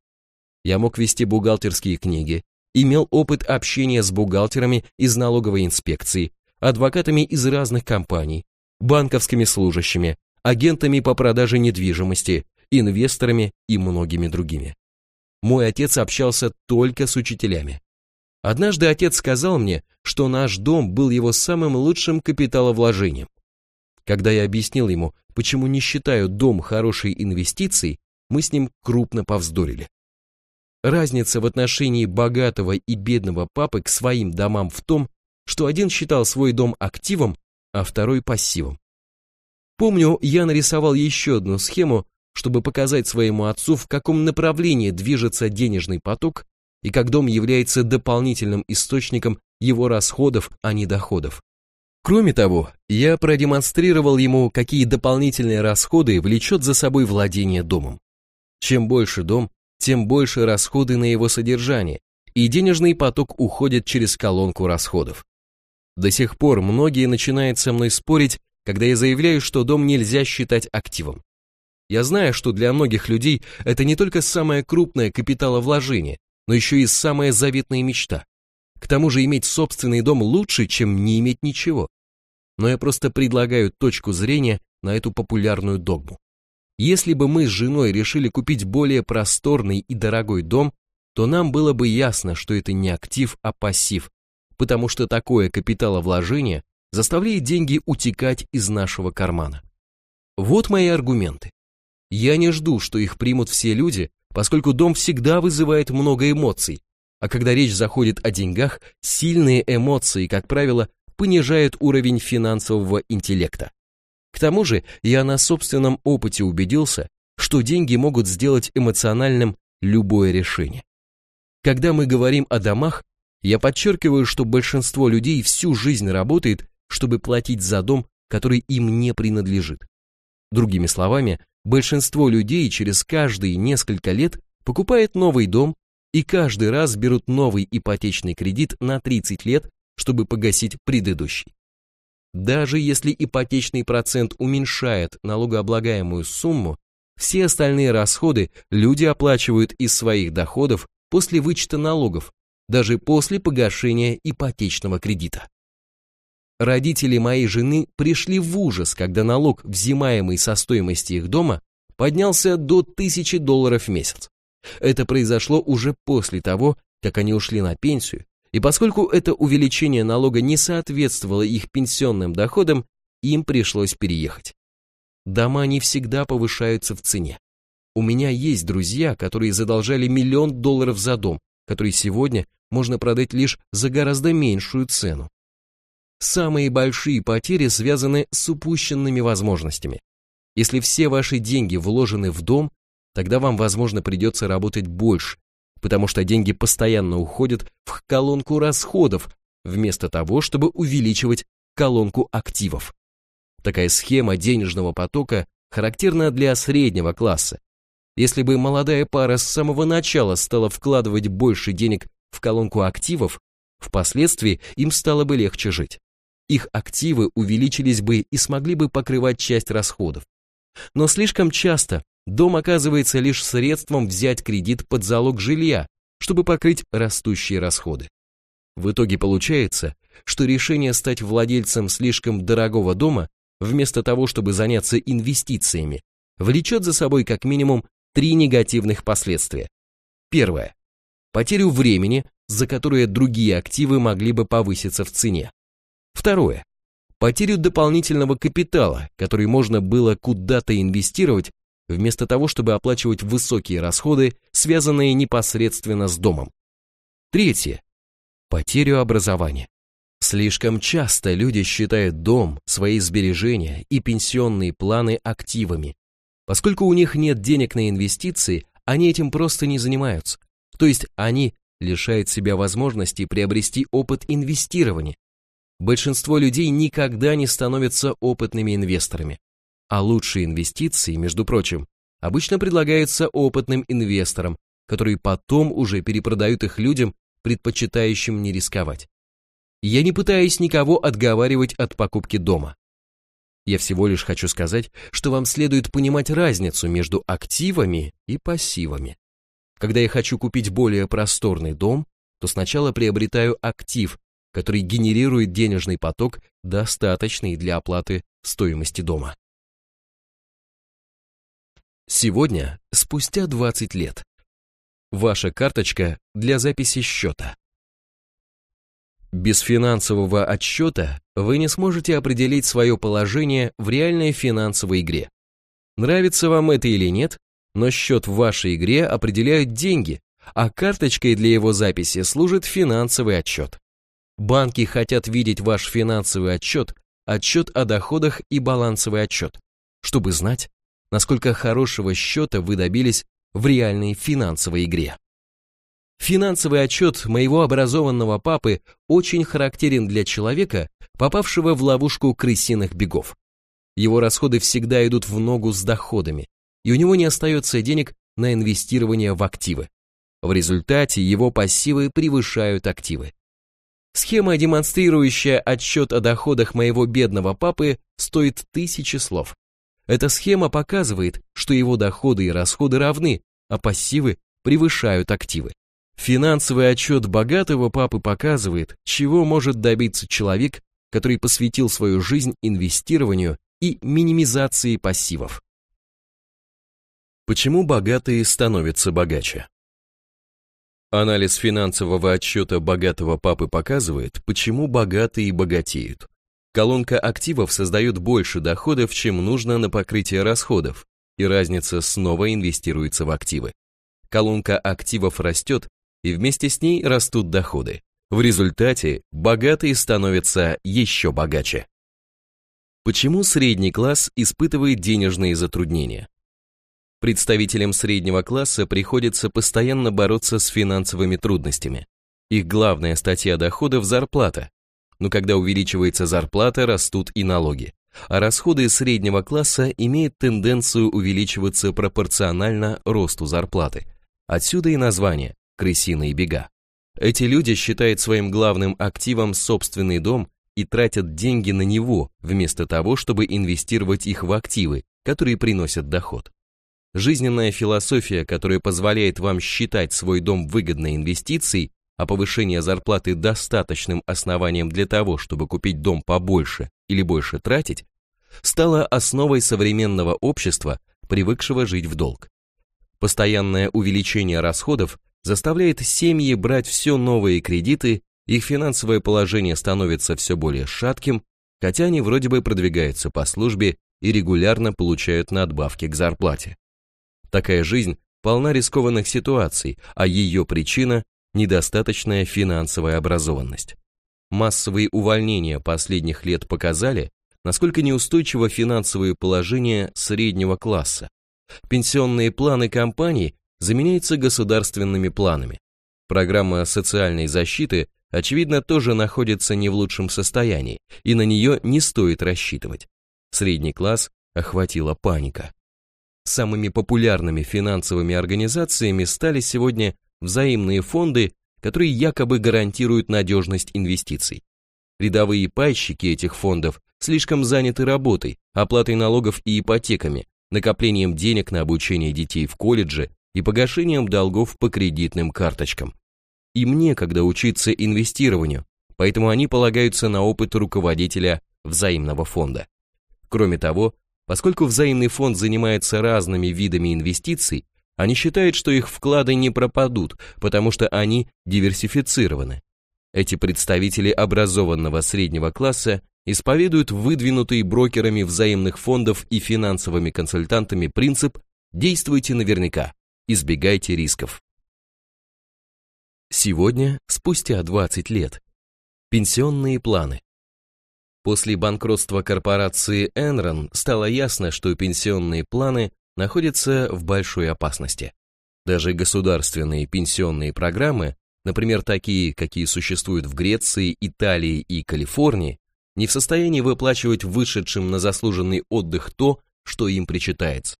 Я мог вести бухгалтерские книги, имел опыт общения с бухгалтерами из налоговой инспекции, адвокатами из разных компаний, банковскими служащими, агентами по продаже недвижимости, инвесторами и многими другими. Мой отец общался только с учителями. Однажды отец сказал мне, что наш дом был его самым лучшим капиталовложением. Когда я объяснил ему, почему не считаю дом хорошей инвестицией, мы с ним крупно повздорили. Разница в отношении богатого и бедного папы к своим домам в том, что один считал свой дом активом, а второй пассивом. Помню, я нарисовал еще одну схему, чтобы показать своему отцу, в каком направлении движется денежный поток и как дом является дополнительным источником его расходов, а не доходов. Кроме того, я продемонстрировал ему, какие дополнительные расходы влечет за собой владение домом. Чем больше дом, тем больше расходы на его содержание, и денежный поток уходит через колонку расходов. До сих пор многие начинают со мной спорить, когда я заявляю, что дом нельзя считать активом. Я знаю, что для многих людей это не только самое крупное капиталовложение, но еще и самая заветная мечта. К тому же иметь собственный дом лучше, чем не иметь ничего. Но я просто предлагаю точку зрения на эту популярную догму. Если бы мы с женой решили купить более просторный и дорогой дом, то нам было бы ясно, что это не актив, а пассив, потому что такое капиталовложение заставляет деньги утекать из нашего кармана. Вот мои аргументы. Я не жду, что их примут все люди, поскольку дом всегда вызывает много эмоций, а когда речь заходит о деньгах, сильные эмоции, как правило, понижают уровень финансового интеллекта. К тому же я на собственном опыте убедился, что деньги могут сделать эмоциональным любое решение. Когда мы говорим о домах, я подчеркиваю, что большинство людей всю жизнь работает, чтобы платить за дом, который им не принадлежит. Другими словами, большинство людей через каждые несколько лет покупает новый дом и каждый раз берут новый ипотечный кредит на 30 лет, чтобы погасить предыдущий. Даже если ипотечный процент уменьшает налогооблагаемую сумму, все остальные расходы люди оплачивают из своих доходов после вычета налогов, даже после погашения ипотечного кредита. Родители моей жены пришли в ужас, когда налог, взимаемый со стоимости их дома, поднялся до 1000 долларов в месяц. Это произошло уже после того, как они ушли на пенсию и поскольку это увеличение налога не соответствовало их пенсионным доходам, им пришлось переехать. Дома не всегда повышаются в цене. У меня есть друзья, которые задолжали миллион долларов за дом, который сегодня можно продать лишь за гораздо меньшую цену. Самые большие потери связаны с упущенными возможностями. Если все ваши деньги вложены в дом, тогда вам, возможно, придется работать больше, потому что деньги постоянно уходят в колонку расходов, вместо того, чтобы увеличивать колонку активов. Такая схема денежного потока характерна для среднего класса. Если бы молодая пара с самого начала стала вкладывать больше денег в колонку активов, впоследствии им стало бы легче жить. Их активы увеличились бы и смогли бы покрывать часть расходов. Но слишком часто дом оказывается лишь средством взять кредит под залог жилья, чтобы покрыть растущие расходы. В итоге получается, что решение стать владельцем слишком дорогого дома, вместо того, чтобы заняться инвестициями, влечет за собой как минимум три негативных последствия. Первое. Потерю времени, за которое другие активы могли бы повыситься в цене. Второе. Потерю дополнительного капитала, который можно было куда-то инвестировать, вместо того, чтобы оплачивать высокие расходы, связанные непосредственно с домом. Третье. Потерю образования. Слишком часто люди считают дом, свои сбережения и пенсионные планы активами. Поскольку у них нет денег на инвестиции, они этим просто не занимаются. То есть они лишают себя возможности приобрести опыт инвестирования. Большинство людей никогда не становятся опытными инвесторами. А лучшие инвестиции, между прочим, обычно предлагаются опытным инвесторам, которые потом уже перепродают их людям, предпочитающим не рисковать. Я не пытаюсь никого отговаривать от покупки дома. Я всего лишь хочу сказать, что вам следует понимать разницу между активами и пассивами. Когда я хочу купить более просторный дом, то сначала приобретаю актив, который генерирует денежный поток, достаточный для оплаты стоимости дома. Сегодня, спустя 20 лет. Ваша карточка для записи счета. Без финансового отсчета вы не сможете определить свое положение в реальной финансовой игре. Нравится вам это или нет, но счет в вашей игре определяют деньги, а карточкой для его записи служит финансовый отчет. Банки хотят видеть ваш финансовый отчет, отчет о доходах и балансовый отчет, чтобы знать, насколько хорошего счета вы добились в реальной финансовой игре. Финансовый отчет моего образованного папы очень характерен для человека, попавшего в ловушку крысиных бегов. Его расходы всегда идут в ногу с доходами, и у него не остается денег на инвестирование в активы. В результате его пассивы превышают активы. Схема, демонстрирующая отчет о доходах моего бедного папы, стоит тысячи слов. Эта схема показывает, что его доходы и расходы равны, а пассивы превышают активы. Финансовый отчет богатого папы показывает, чего может добиться человек, который посвятил свою жизнь инвестированию и минимизации пассивов. Почему богатые становятся богаче? Анализ финансового отчета богатого папы показывает, почему богатые богатеют. Колонка активов создает больше доходов, чем нужно на покрытие расходов, и разница снова инвестируется в активы. Колонка активов растет, и вместе с ней растут доходы. В результате богатые становятся еще богаче. Почему средний класс испытывает денежные затруднения? Представителям среднего класса приходится постоянно бороться с финансовыми трудностями. Их главная статья доходов – зарплата. Но когда увеличивается зарплата, растут и налоги. А расходы среднего класса имеют тенденцию увеличиваться пропорционально росту зарплаты. Отсюда и название – крысиные бега. Эти люди считают своим главным активом собственный дом и тратят деньги на него, вместо того, чтобы инвестировать их в активы, которые приносят доход. Жизненная философия, которая позволяет вам считать свой дом выгодной инвестицией, а повышение зарплаты достаточным основанием для того, чтобы купить дом побольше или больше тратить, стала основой современного общества, привыкшего жить в долг. Постоянное увеличение расходов заставляет семьи брать все новые кредиты, их финансовое положение становится все более шатким, хотя они вроде бы продвигаются по службе и регулярно получают надбавки к зарплате. Такая жизнь полна рискованных ситуаций, а ее причина – недостаточная финансовая образованность. Массовые увольнения последних лет показали, насколько неустойчиво финансовое положение среднего класса. Пенсионные планы компаний заменяются государственными планами. Программа социальной защиты, очевидно, тоже находится не в лучшем состоянии, и на нее не стоит рассчитывать. Средний класс охватила паника. Самыми популярными финансовыми организациями стали сегодня взаимные фонды, которые якобы гарантируют надежность инвестиций. Рядовые пайщики этих фондов слишком заняты работой, оплатой налогов и ипотеками, накоплением денег на обучение детей в колледже и погашением долгов по кредитным карточкам. Им некогда учиться инвестированию, поэтому они полагаются на опыт руководителя взаимного фонда. Кроме того, Поскольку взаимный фонд занимается разными видами инвестиций, они считают, что их вклады не пропадут, потому что они диверсифицированы. Эти представители образованного среднего класса исповедуют выдвинутый брокерами взаимных фондов и финансовыми консультантами принцип «действуйте наверняка, избегайте рисков». Сегодня, спустя 20 лет, пенсионные планы. После банкротства корпорации Enron стало ясно, что пенсионные планы находятся в большой опасности. Даже государственные пенсионные программы, например, такие, какие существуют в Греции, Италии и Калифорнии, не в состоянии выплачивать вышедшим на заслуженный отдых то, что им причитается.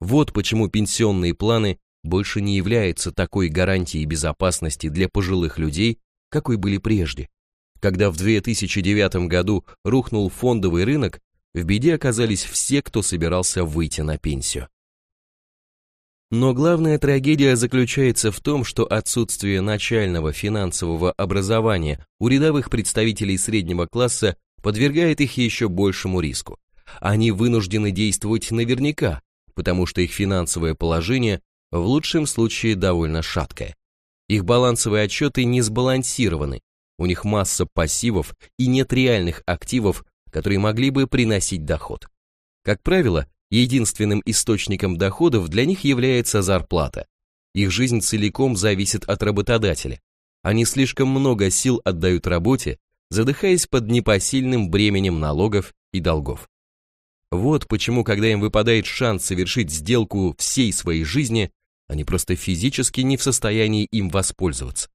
Вот почему пенсионные планы больше не являются такой гарантией безопасности для пожилых людей, какой были прежде. Когда в 2009 году рухнул фондовый рынок, в беде оказались все, кто собирался выйти на пенсию. Но главная трагедия заключается в том, что отсутствие начального финансового образования у рядовых представителей среднего класса подвергает их еще большему риску. Они вынуждены действовать наверняка, потому что их финансовое положение в лучшем случае довольно шаткое. Их балансовые отчеты не сбалансированы, у них масса пассивов и нет реальных активов, которые могли бы приносить доход. Как правило, единственным источником доходов для них является зарплата. Их жизнь целиком зависит от работодателя. Они слишком много сил отдают работе, задыхаясь под непосильным бременем налогов и долгов. Вот почему, когда им выпадает шанс совершить сделку всей своей жизни, они просто физически не в состоянии им воспользоваться.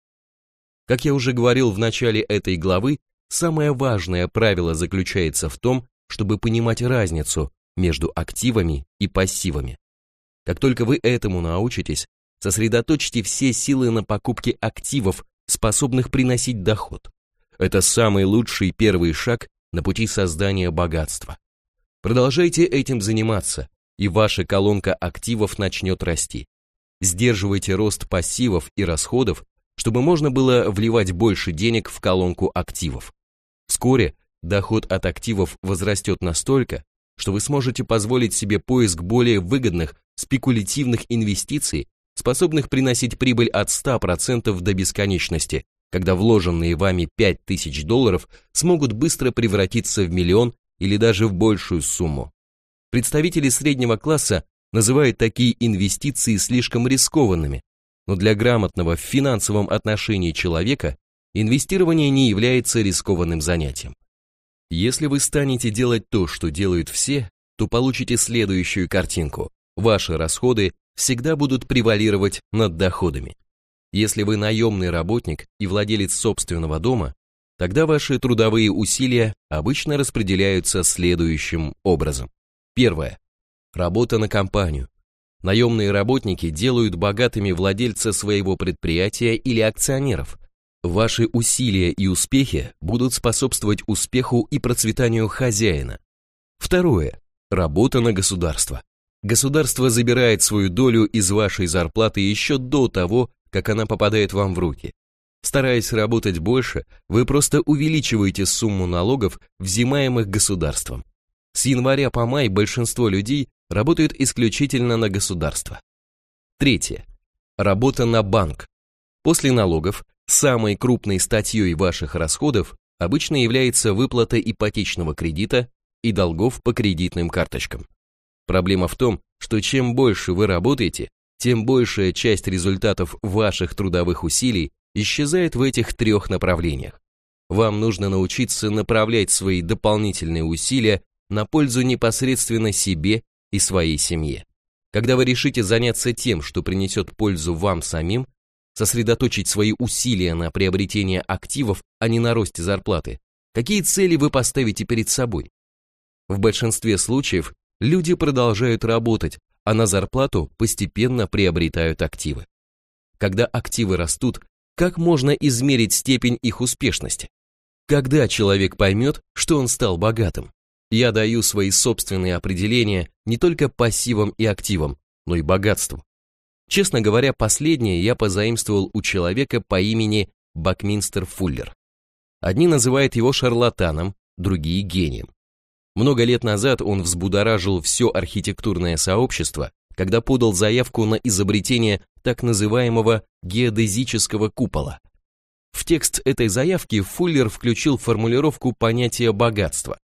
Как я уже говорил в начале этой главы, самое важное правило заключается в том, чтобы понимать разницу между активами и пассивами. Как только вы этому научитесь, сосредоточьте все силы на покупке активов, способных приносить доход. Это самый лучший первый шаг на пути создания богатства. Продолжайте этим заниматься, и ваша колонка активов начнет расти. Сдерживайте рост пассивов и расходов, чтобы можно было вливать больше денег в колонку активов. Вскоре доход от активов возрастет настолько, что вы сможете позволить себе поиск более выгодных спекулятивных инвестиций, способных приносить прибыль от 100% до бесконечности, когда вложенные вами 5000 долларов смогут быстро превратиться в миллион или даже в большую сумму. Представители среднего класса называют такие инвестиции слишком рискованными, но для грамотного в финансовом отношении человека инвестирование не является рискованным занятием. Если вы станете делать то, что делают все, то получите следующую картинку. Ваши расходы всегда будут превалировать над доходами. Если вы наемный работник и владелец собственного дома, тогда ваши трудовые усилия обычно распределяются следующим образом. Первое. Работа на компанию. Наемные работники делают богатыми владельца своего предприятия или акционеров. Ваши усилия и успехи будут способствовать успеху и процветанию хозяина. Второе. Работа на государство. Государство забирает свою долю из вашей зарплаты еще до того, как она попадает вам в руки. Стараясь работать больше, вы просто увеличиваете сумму налогов, взимаемых государством. С января по май большинство людей работают исключительно на государство. Третье. Работа на банк. После налогов самой крупной статьей ваших расходов обычно является выплата ипотечного кредита и долгов по кредитным карточкам. Проблема в том, что чем больше вы работаете, тем большая часть результатов ваших трудовых усилий исчезает в этих трех направлениях. Вам нужно научиться направлять свои дополнительные усилия на пользу непосредственно себе и своей семье. Когда вы решите заняться тем, что принесет пользу вам самим, сосредоточить свои усилия на приобретении активов, а не на росте зарплаты, какие цели вы поставите перед собой? В большинстве случаев люди продолжают работать, а на зарплату постепенно приобретают активы. Когда активы растут, как можно измерить степень их успешности? Когда человек поймет, что он стал богатым? Я даю свои собственные определения не только пассивам и активам, но и богатству. Честно говоря, последнее я позаимствовал у человека по имени Бакминстер Фуллер. Одни называют его шарлатаном, другие гением. Много лет назад он взбудоражил все архитектурное сообщество, когда подал заявку на изобретение так называемого геодезического купола. В текст этой заявки Фуллер включил формулировку понятия богатства.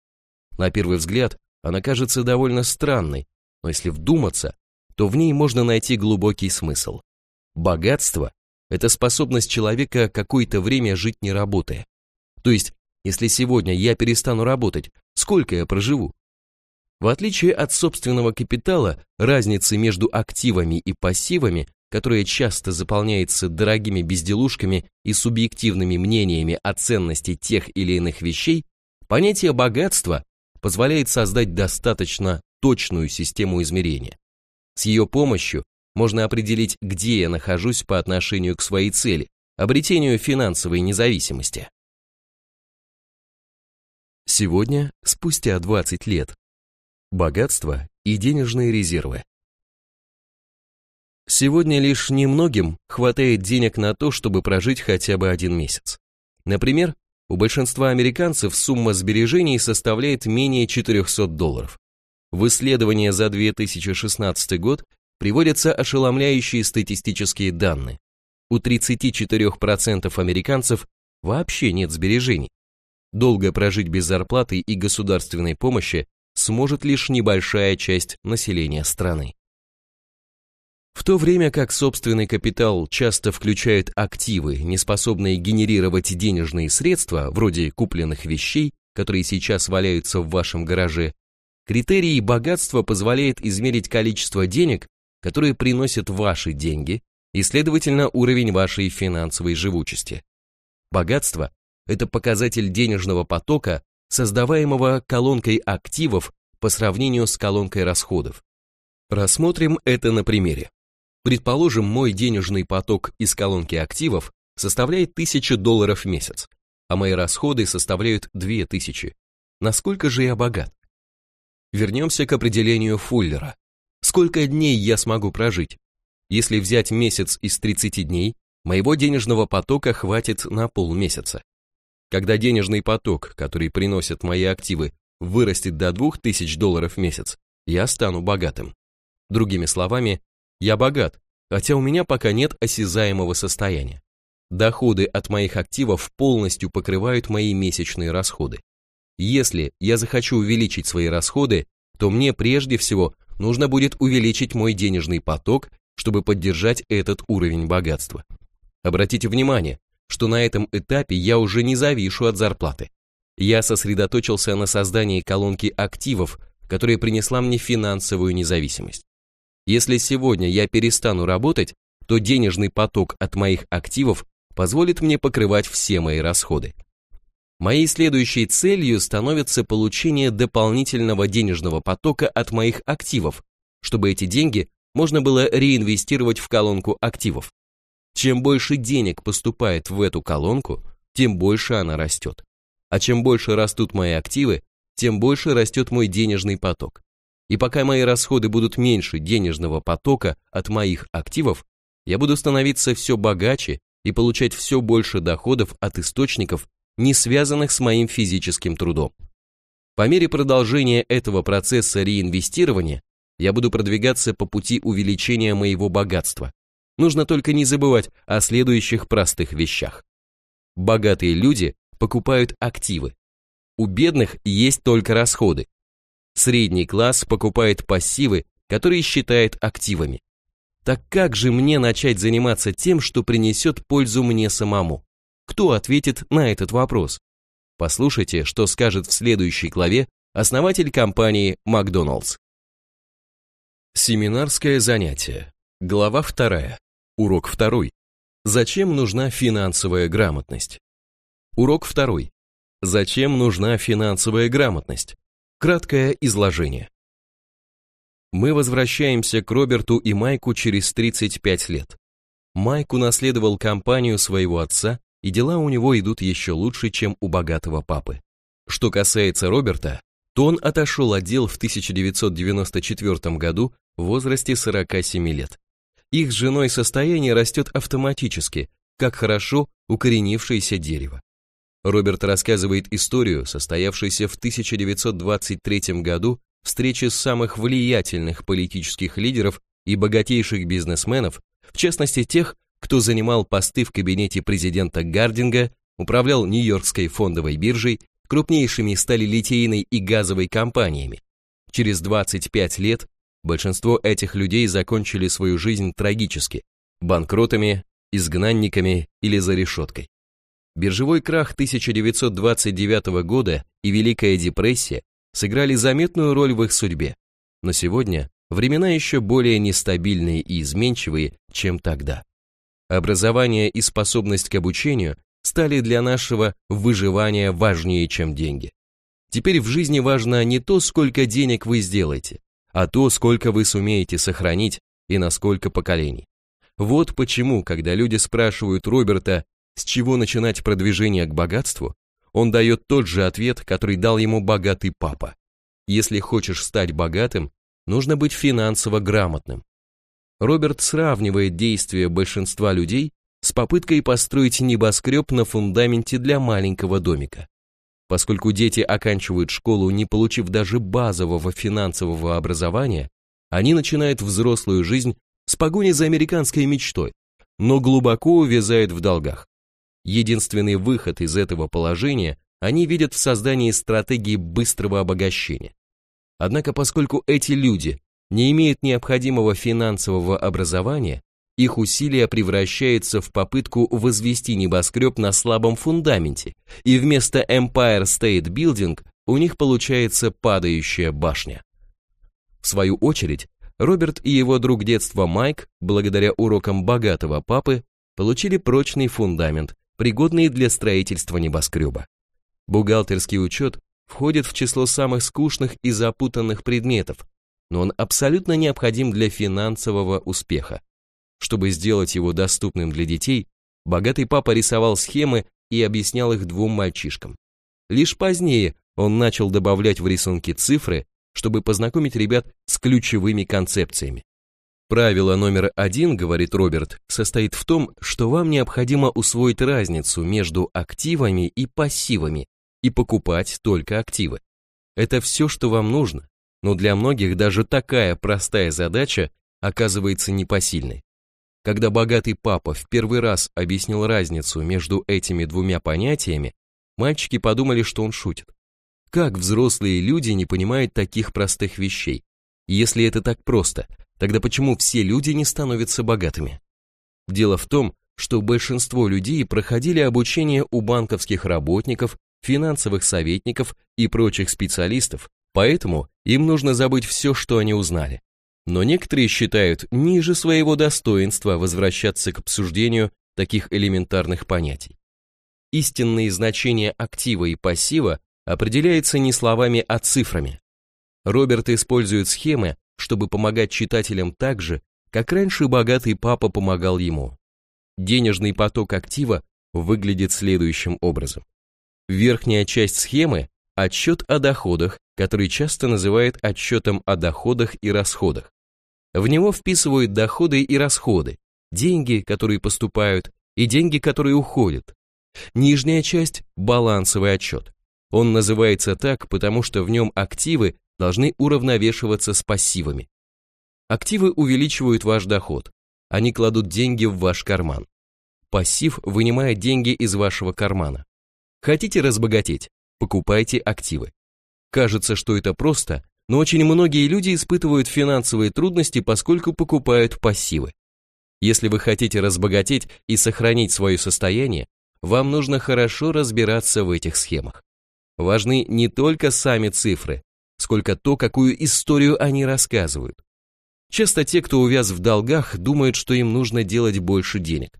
На первый взгляд она кажется довольно странной, но если вдуматься, то в ней можно найти глубокий смысл. Богатство – это способность человека какое-то время жить не работая. То есть, если сегодня я перестану работать, сколько я проживу? В отличие от собственного капитала, разницы между активами и пассивами, которая часто заполняется дорогими безделушками и субъективными мнениями о ценности тех или иных вещей, понятие богатства позволяет создать достаточно точную систему измерения. С ее помощью можно определить, где я нахожусь по отношению к своей цели, обретению финансовой независимости. Сегодня, спустя 20 лет, богатство и денежные резервы. Сегодня лишь немногим хватает денег на то, чтобы прожить хотя бы один месяц. Например, у большинства американцев сумма сбережений составляет менее 400 долларов. В исследовании за 2016 год приводятся ошеломляющие статистические данные. У 34% американцев вообще нет сбережений. Долго прожить без зарплаты и государственной помощи сможет лишь небольшая часть населения страны. В то время как собственный капитал часто включает активы, не способные генерировать денежные средства, вроде купленных вещей, которые сейчас валяются в вашем гараже, критерий богатства позволяет измерить количество денег, которые приносят ваши деньги, и, следовательно, уровень вашей финансовой живучести. Богатство – это показатель денежного потока, создаваемого колонкой активов по сравнению с колонкой расходов. Рассмотрим это на примере. Предположим, мой денежный поток из колонки активов составляет 1000 долларов в месяц. а мои расходы составляют 2000. Насколько же я богат? Вернемся к определению Фуллера. Сколько дней я смогу прожить? Если взять месяц из 30 дней, моего денежного потока хватит на полмесяца. Когда денежный поток, который приносят мои активы, вырастет до 2000 долларов в месяц, я стану богатым. Другими словами, я богат, хотя у меня пока нет осязаемого состояния. Доходы от моих активов полностью покрывают мои месячные расходы. Если я захочу увеличить свои расходы, то мне прежде всего нужно будет увеличить мой денежный поток, чтобы поддержать этот уровень богатства. Обратите внимание, что на этом этапе я уже не завишу от зарплаты. Я сосредоточился на создании колонки активов, которая принесла мне финансовую независимость. Если сегодня я перестану работать, то денежный поток от моих активов позволит мне покрывать все мои расходы. Моей следующей целью становится получение дополнительного денежного потока от моих активов, чтобы эти деньги можно было реинвестировать в колонку активов. Чем больше денег поступает в эту колонку, тем больше она растет. А чем больше растут мои активы, тем больше растет мой денежный поток. И пока мои расходы будут меньше денежного потока от моих активов, я буду становиться все богаче и получать все больше доходов от источников, не связанных с моим физическим трудом. По мере продолжения этого процесса реинвестирования я буду продвигаться по пути увеличения моего богатства. Нужно только не забывать о следующих простых вещах. Богатые люди покупают активы. У бедных есть только расходы. Средний класс покупает пассивы, которые считает активами. Так как же мне начать заниматься тем, что принесет пользу мне самому? Кто ответит на этот вопрос? Послушайте, что скажет в следующей главе основатель компании Макдоналдс. Семинарское занятие. Глава вторая. Урок второй. Зачем нужна финансовая грамотность? Урок второй. Зачем нужна финансовая грамотность? Краткое изложение. Мы возвращаемся к Роберту и Майку через 35 лет. Майк унаследовал компанию своего отца и дела у него идут еще лучше, чем у богатого папы. Что касается Роберта, то он отошел от дел в 1994 году в возрасте 47 лет. Их с женой состояние растет автоматически, как хорошо укоренившееся дерево. Роберт рассказывает историю, состоявшуюся в 1923 году встречи самых влиятельных политических лидеров и богатейших бизнесменов, в частности тех, кто занимал посты в кабинете президента Гардинга, управлял Нью-Йоркской фондовой биржей, крупнейшими стали литейной и газовой компаниями. Через 25 лет большинство этих людей закончили свою жизнь трагически, банкротами, изгнанниками или за решеткой. Биржевой крах 1929 года и Великая депрессия сыграли заметную роль в их судьбе, но сегодня времена еще более нестабильные и изменчивые, чем тогда. Образование и способность к обучению стали для нашего выживания важнее, чем деньги. Теперь в жизни важно не то, сколько денег вы сделаете, а то, сколько вы сумеете сохранить и на сколько поколений. Вот почему, когда люди спрашивают Роберта, с чего начинать продвижение к богатству, он дает тот же ответ, который дал ему богатый папа. Если хочешь стать богатым, нужно быть финансово грамотным. Роберт сравнивает действия большинства людей с попыткой построить небоскреб на фундаменте для маленького домика. Поскольку дети оканчивают школу, не получив даже базового финансового образования, они начинают взрослую жизнь с погони за американской мечтой, но глубоко увязают в долгах. Единственный выход из этого положения они видят в создании стратегии быстрого обогащения. Однако поскольку эти люди не имеют необходимого финансового образования, их усилия превращаются в попытку возвести небоскреб на слабом фундаменте, и вместо Empire State Building у них получается падающая башня. В свою очередь, Роберт и его друг детства Майк, благодаря урокам богатого папы, получили прочный фундамент, пригодный для строительства небоскреба. Бухгалтерский учет входит в число самых скучных и запутанных предметов, но он абсолютно необходим для финансового успеха. Чтобы сделать его доступным для детей, богатый папа рисовал схемы, и объяснял их двум мальчишкам. Лишь позднее он начал добавлять в рисунки цифры, чтобы познакомить ребят с ключевыми концепциями. Правило номер один, говорит Роберт, состоит в том, что вам необходимо усвоить разницу между активами и пассивами и покупать только активы. Это все, что вам нужно, но для многих даже такая простая задача оказывается непосильной. Когда богатый папа в первый раз объяснил разницу между этими двумя понятиями, мальчики подумали, что он шутит. Как взрослые люди не понимают таких простых вещей? Если это так просто, тогда почему все люди не становятся богатыми? Дело в том, что большинство людей проходили обучение у банковских работников, финансовых советников и прочих специалистов, поэтому им нужно забыть все, что они узнали. Но некоторые считают ниже своего достоинства возвращаться к обсуждению таких элементарных понятий. Истинные значения актива и пассива определяется не словами, а цифрами. Роберт использует схемы, чтобы помогать читателям так же, как раньше богатый папа помогал ему. Денежный поток актива выглядит следующим образом. Верхняя часть схемы – отчет о доходах, который часто называют отчетом о доходах и расходах. В него вписывают доходы и расходы, деньги, которые поступают, и деньги, которые уходят. Нижняя часть – балансовый отчет. Он называется так, потому что в нем активы должны уравновешиваться с пассивами. Активы увеличивают ваш доход. Они кладут деньги в ваш карман. Пассив вынимает деньги из вашего кармана. Хотите разбогатеть? Покупайте активы. Кажется, что это просто, но очень многие люди испытывают финансовые трудности, поскольку покупают пассивы. Если вы хотите разбогатеть и сохранить свое состояние, вам нужно хорошо разбираться в этих схемах. Важны не только сами цифры, сколько то, какую историю они рассказывают. Часто те, кто увяз в долгах, думают, что им нужно делать больше денег.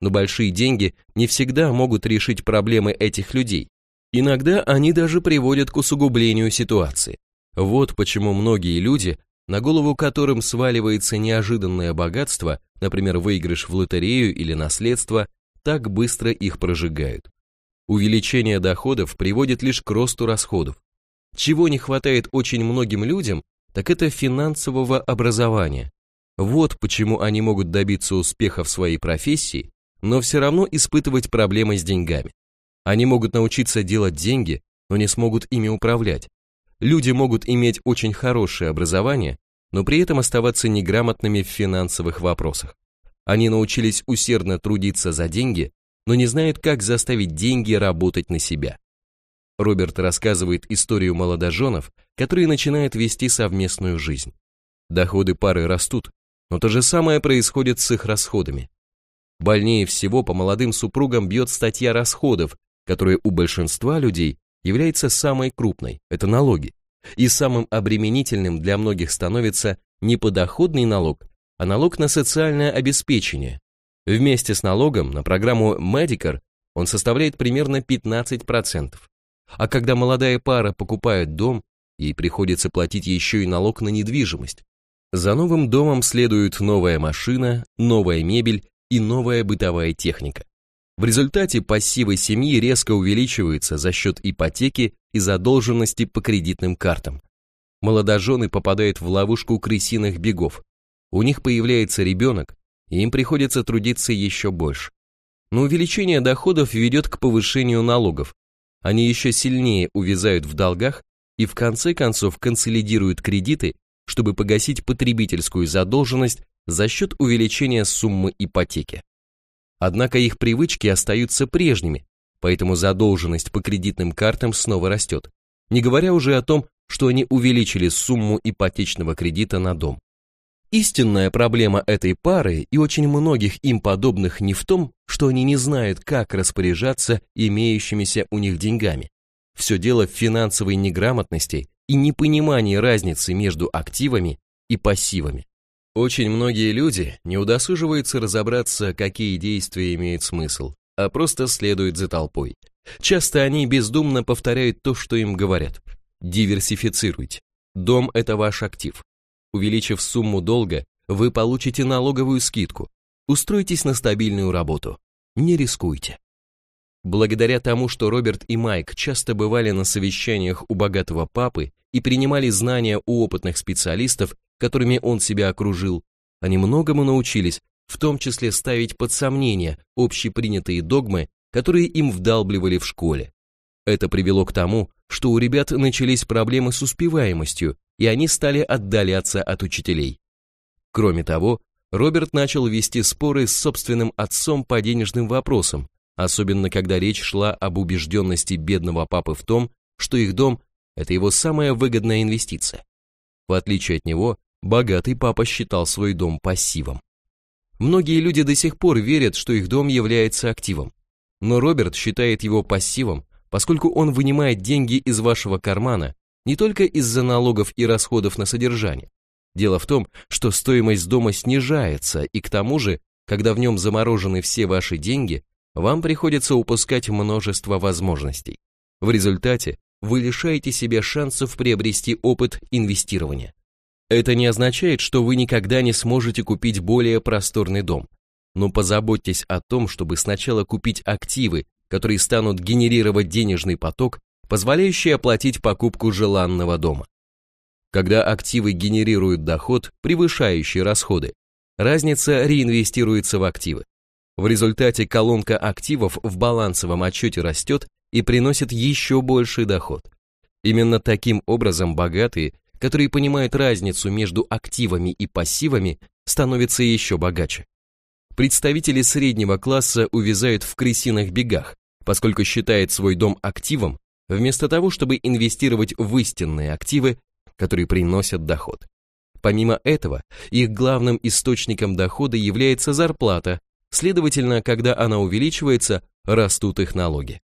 Но большие деньги не всегда могут решить проблемы этих людей. Иногда они даже приводят к усугублению ситуации. Вот почему многие люди, на голову которым сваливается неожиданное богатство, например, выигрыш в лотерею или наследство, так быстро их прожигают. Увеличение доходов приводит лишь к росту расходов. Чего не хватает очень многим людям, так это финансового образования. Вот почему они могут добиться успеха в своей профессии, но все равно испытывать проблемы с деньгами. Они могут научиться делать деньги, но не смогут ими управлять. Люди могут иметь очень хорошее образование, но при этом оставаться неграмотными в финансовых вопросах. Они научились усердно трудиться за деньги, но не знают, как заставить деньги работать на себя. Роберт рассказывает историю молодоженов, которые начинают вести совместную жизнь. Доходы пары растут, но то же самое происходит с их расходами. Больнее всего по молодым супругам бьет статья расходов, которая у большинства людей является самой крупной, это налоги. И самым обременительным для многих становится не подоходный налог, а налог на социальное обеспечение. Вместе с налогом на программу Medicare он составляет примерно 15%. А когда молодая пара покупает дом, ей приходится платить еще и налог на недвижимость. За новым домом следует новая машина, новая мебель и новая бытовая техника. В результате пассивы семьи резко увеличиваются за счет ипотеки и задолженности по кредитным картам. Молодожены попадают в ловушку крысиных бегов. У них появляется ребенок, и им приходится трудиться еще больше. Но увеличение доходов ведет к повышению налогов. Они еще сильнее увязают в долгах и в конце концов консолидируют кредиты, чтобы погасить потребительскую задолженность за счет увеличения суммы ипотеки. Однако их привычки остаются прежними, поэтому задолженность по кредитным картам снова растет, не говоря уже о том, что они увеличили сумму ипотечного кредита на дом. Истинная проблема этой пары и очень многих им подобных не в том, что они не знают, как распоряжаться имеющимися у них деньгами. Все дело в финансовой неграмотности и непонимании разницы между активами и пассивами. Очень многие люди не удосуживаются разобраться, какие действия имеют смысл, а просто следуют за толпой. Часто они бездумно повторяют то, что им говорят. Диверсифицируйте. Дом – это ваш актив. Увеличив сумму долга, вы получите налоговую скидку. Устройтесь на стабильную работу. Не рискуйте. Благодаря тому, что Роберт и Майк часто бывали на совещаниях у богатого папы и принимали знания у опытных специалистов, которыми он себя окружил, они многому научились, в том числе ставить под сомнение общепринятые догмы, которые им вдалбливали в школе. Это привело к тому, что у ребят начались проблемы с успеваемостью, и они стали отдаляться от учителей. Кроме того, Роберт начал вести споры с собственным отцом по денежным вопросам, особенно когда речь шла об убежденности бедного папы в том, что их дом – это его самая выгодная инвестиция. В отличие от него, богатый папа считал свой дом пассивом. Многие люди до сих пор верят, что их дом является активом. Но Роберт считает его пассивом, поскольку он вынимает деньги из вашего кармана не только из-за налогов и расходов на содержание. Дело в том, что стоимость дома снижается, и к тому же, когда в нем заморожены все ваши деньги, вам приходится упускать множество возможностей. В результате вы лишаете себя шансов приобрести опыт инвестирования. Это не означает, что вы никогда не сможете купить более просторный дом. Но позаботьтесь о том, чтобы сначала купить активы, которые станут генерировать денежный поток, позволяющий оплатить покупку желанного дома. Когда активы генерируют доход, превышающий расходы, разница реинвестируется в активы. В результате колонка активов в балансовом отчете растет и приносит еще больший доход. Именно таким образом богатые, которые понимают разницу между активами и пассивами, становятся еще богаче. Представители среднего класса увязают в крысиных бегах, поскольку считает свой дом активом, вместо того, чтобы инвестировать в истинные активы, которые приносят доход. Помимо этого, их главным источником дохода является зарплата, следовательно, когда она увеличивается, растут их налоги.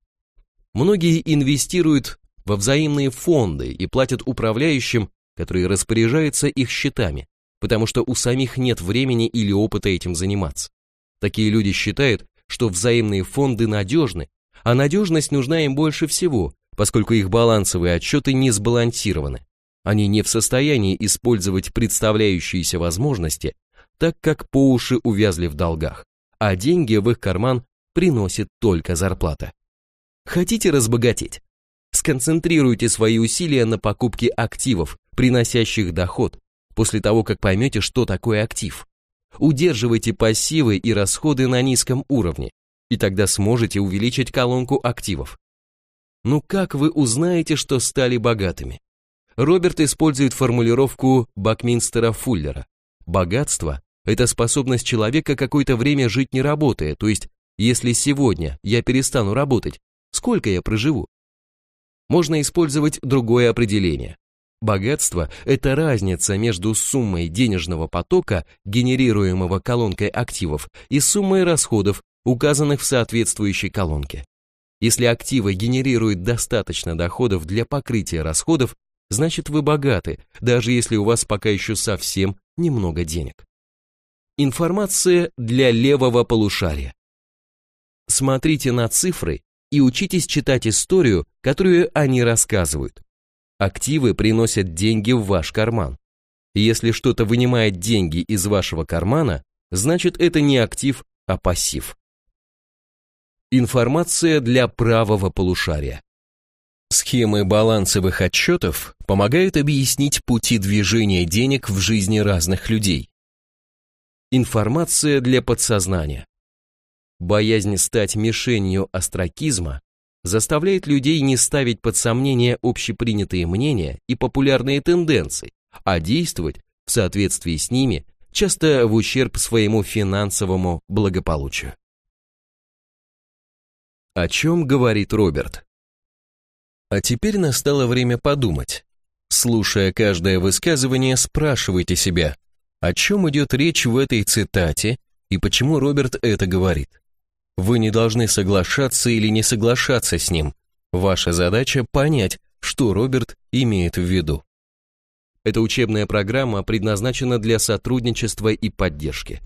Многие инвестируют во взаимные фонды и платят управляющим, которые распоряжаются их счетами, потому что у самих нет времени или опыта этим заниматься. Такие люди считают, что взаимные фонды надежны, а надежность нужна им больше всего, поскольку их балансовые отчеты не сбалансированы. Они не в состоянии использовать представляющиеся возможности, так как по уши увязли в долгах, а деньги в их карман приносит только зарплата. Хотите разбогатеть? Сконцентрируйте свои усилия на покупке активов, приносящих доход, после того, как поймете, что такое актив. Удерживайте пассивы и расходы на низком уровне, и тогда сможете увеличить колонку активов. Ну как вы узнаете, что стали богатыми? Роберт использует формулировку Бакминстера Фуллера. Богатство – это способность человека какое-то время жить не работая, то есть, если сегодня я перестану работать, сколько я проживу? Можно использовать другое определение. Богатство – это разница между суммой денежного потока, генерируемого колонкой активов, и суммой расходов, указанных в соответствующей колонке. Если активы генерируют достаточно доходов для покрытия расходов, значит вы богаты, даже если у вас пока еще совсем немного денег. Информация для левого полушария. Смотрите на цифры и учитесь читать историю, которую они рассказывают. Активы приносят деньги в ваш карман. Если что-то вынимает деньги из вашего кармана, значит это не актив, а пассив. Информация для правого полушария. Схемы балансовых отчетов помогают объяснить пути движения денег в жизни разных людей. Информация для подсознания. Боязнь стать мишенью астракизма заставляет людей не ставить под сомнение общепринятые мнения и популярные тенденции, а действовать в соответствии с ними, часто в ущерб своему финансовому благополучию. О чем говорит Роберт? А теперь настало время подумать. Слушая каждое высказывание, спрашивайте себя, о чем идет речь в этой цитате и почему Роберт это говорит. Вы не должны соглашаться или не соглашаться с ним. Ваша задача понять, что Роберт имеет в виду. Эта учебная программа предназначена для сотрудничества и поддержки.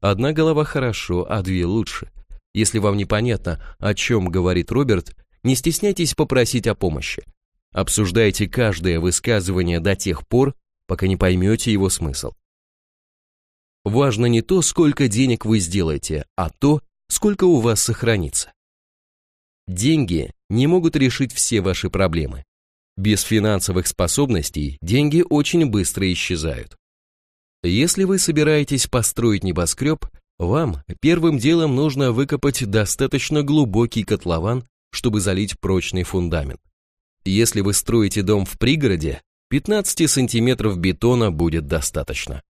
Одна голова хорошо, а две лучше. Если вам непонятно, о чем говорит Роберт, не стесняйтесь попросить о помощи. Обсуждайте каждое высказывание до тех пор, пока не поймете его смысл. Важно не то, сколько денег вы сделаете, а то, сколько у вас сохранится. Деньги не могут решить все ваши проблемы. Без финансовых способностей деньги очень быстро исчезают. Если вы собираетесь построить небоскреб, вам первым делом нужно выкопать достаточно глубокий котлован, чтобы залить прочный фундамент. Если вы строите дом в пригороде, 15 сантиметров бетона будет достаточно.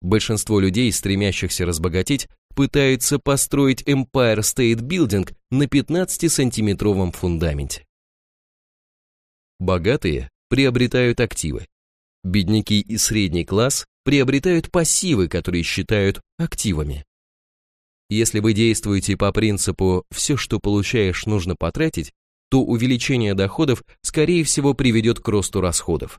Большинство людей, стремящихся разбогатеть, пытаются построить Empire State Building на 15-сантиметровом фундаменте. Богатые приобретают активы. Бедняки и средний класс приобретают пассивы, которые считают активами. Если вы действуете по принципу «все, что получаешь, нужно потратить», то увеличение доходов, скорее всего, приведет к росту расходов.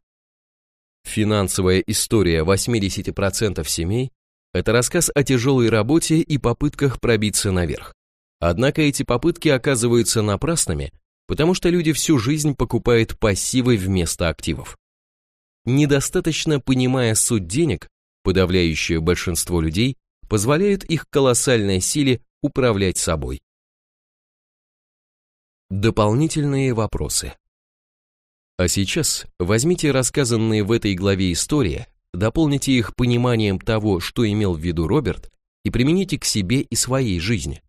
Финансовая история 80% семей – это рассказ о тяжелой работе и попытках пробиться наверх. Однако эти попытки оказываются напрасными, потому что люди всю жизнь покупают пассивы вместо активов. Недостаточно понимая суть денег, подавляющее большинство людей позволяют их колоссальной силе управлять собой. Дополнительные вопросы. А сейчас возьмите рассказанные в этой главе истории, дополните их пониманием того, что имел в виду Роберт, и примените к себе и своей жизни.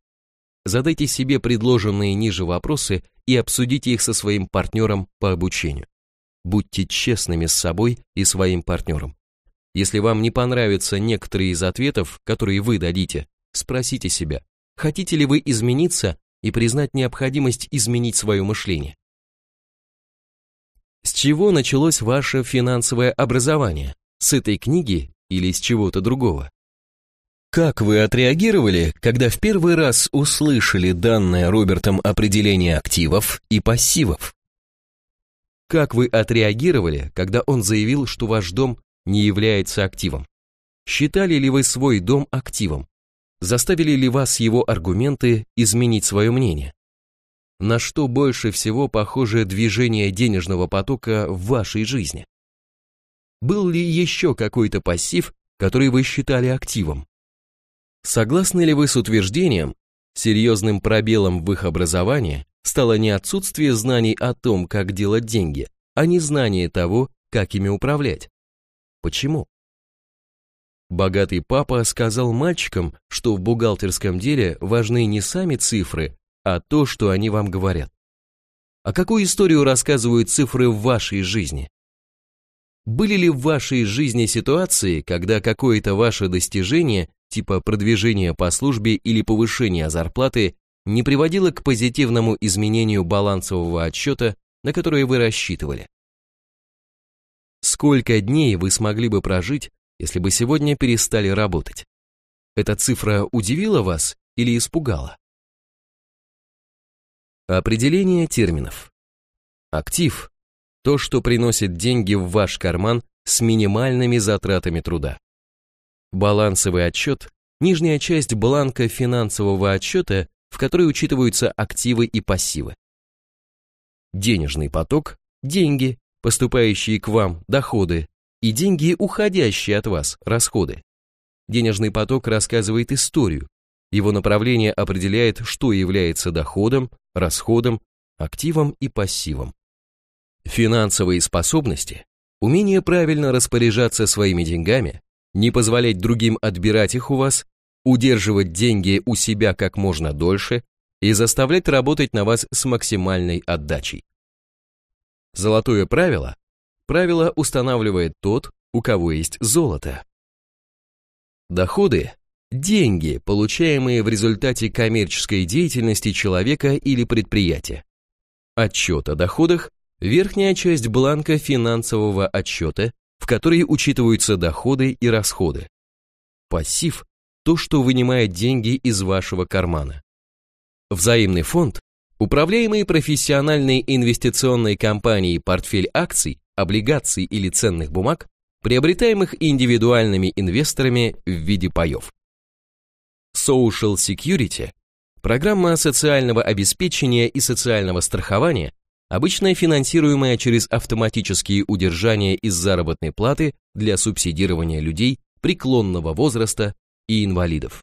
Задайте себе предложенные ниже вопросы и обсудите их со своим партнером по обучению. Будьте честными с собой и своим партнером. Если вам не понравятся некоторые из ответов, которые вы дадите, спросите себя, хотите ли вы измениться и признать необходимость изменить свое мышление. С чего началось ваше финансовое образование? С этой книги или с чего-то другого? Как вы отреагировали, когда в первый раз услышали данное Робертом определение активов и пассивов? Как вы отреагировали, когда он заявил, что ваш дом не является активом? Считали ли вы свой дом активом? Заставили ли вас его аргументы изменить свое мнение? На что больше всего похоже движение денежного потока в вашей жизни? Был ли еще какой-то пассив, который вы считали активом? Согласны ли вы с утверждением, серьезным пробелом в их образовании стало не отсутствие знаний о том, как делать деньги, а не знание того, как ими управлять. Почему? Богатый папа сказал мальчикам, что в бухгалтерском деле важны не сами цифры, а то, что они вам говорят. А какую историю рассказывают цифры в вашей жизни? Были ли в вашей жизни ситуации, когда какое-то ваше достижение, типа продвижения по службе или повышения зарплаты, не приводило к позитивному изменению балансового отчета, на которое вы рассчитывали. Сколько дней вы смогли бы прожить, если бы сегодня перестали работать? Эта цифра удивила вас или испугала? Определение терминов. Актив – то, что приносит деньги в ваш карман с минимальными затратами труда. Балансовый отчет – нижняя часть бланка финансового отчета, в которой учитываются активы и пассивы. Денежный поток – деньги, поступающие к вам, доходы, и деньги, уходящие от вас, расходы. Денежный поток рассказывает историю. Его направление определяет, что является доходом, расходом, активом и пассивом. Финансовые способности, умение правильно распоряжаться своими деньгами, не позволять другим отбирать их у вас, удерживать деньги у себя как можно дольше и заставлять работать на вас с максимальной отдачей. Золотое правило – правило устанавливает тот, у кого есть золото. Доходы – деньги, получаемые в результате коммерческой деятельности человека или предприятия. Отчет о доходах – верхняя часть бланка финансового отчета, в которой учитываются доходы и расходы. Пассив – то, что вынимает деньги из вашего кармана. Взаимный фонд Управляемый профессиональной инвестиционной компанией портфель акций, облигаций или ценных бумаг, приобретаемых индивидуальными инвесторами в виде паев. Social Security – программа социального обеспечения и социального страхования, обычно финансируемая через автоматические удержания из заработной платы для субсидирования людей преклонного возраста и инвалидов.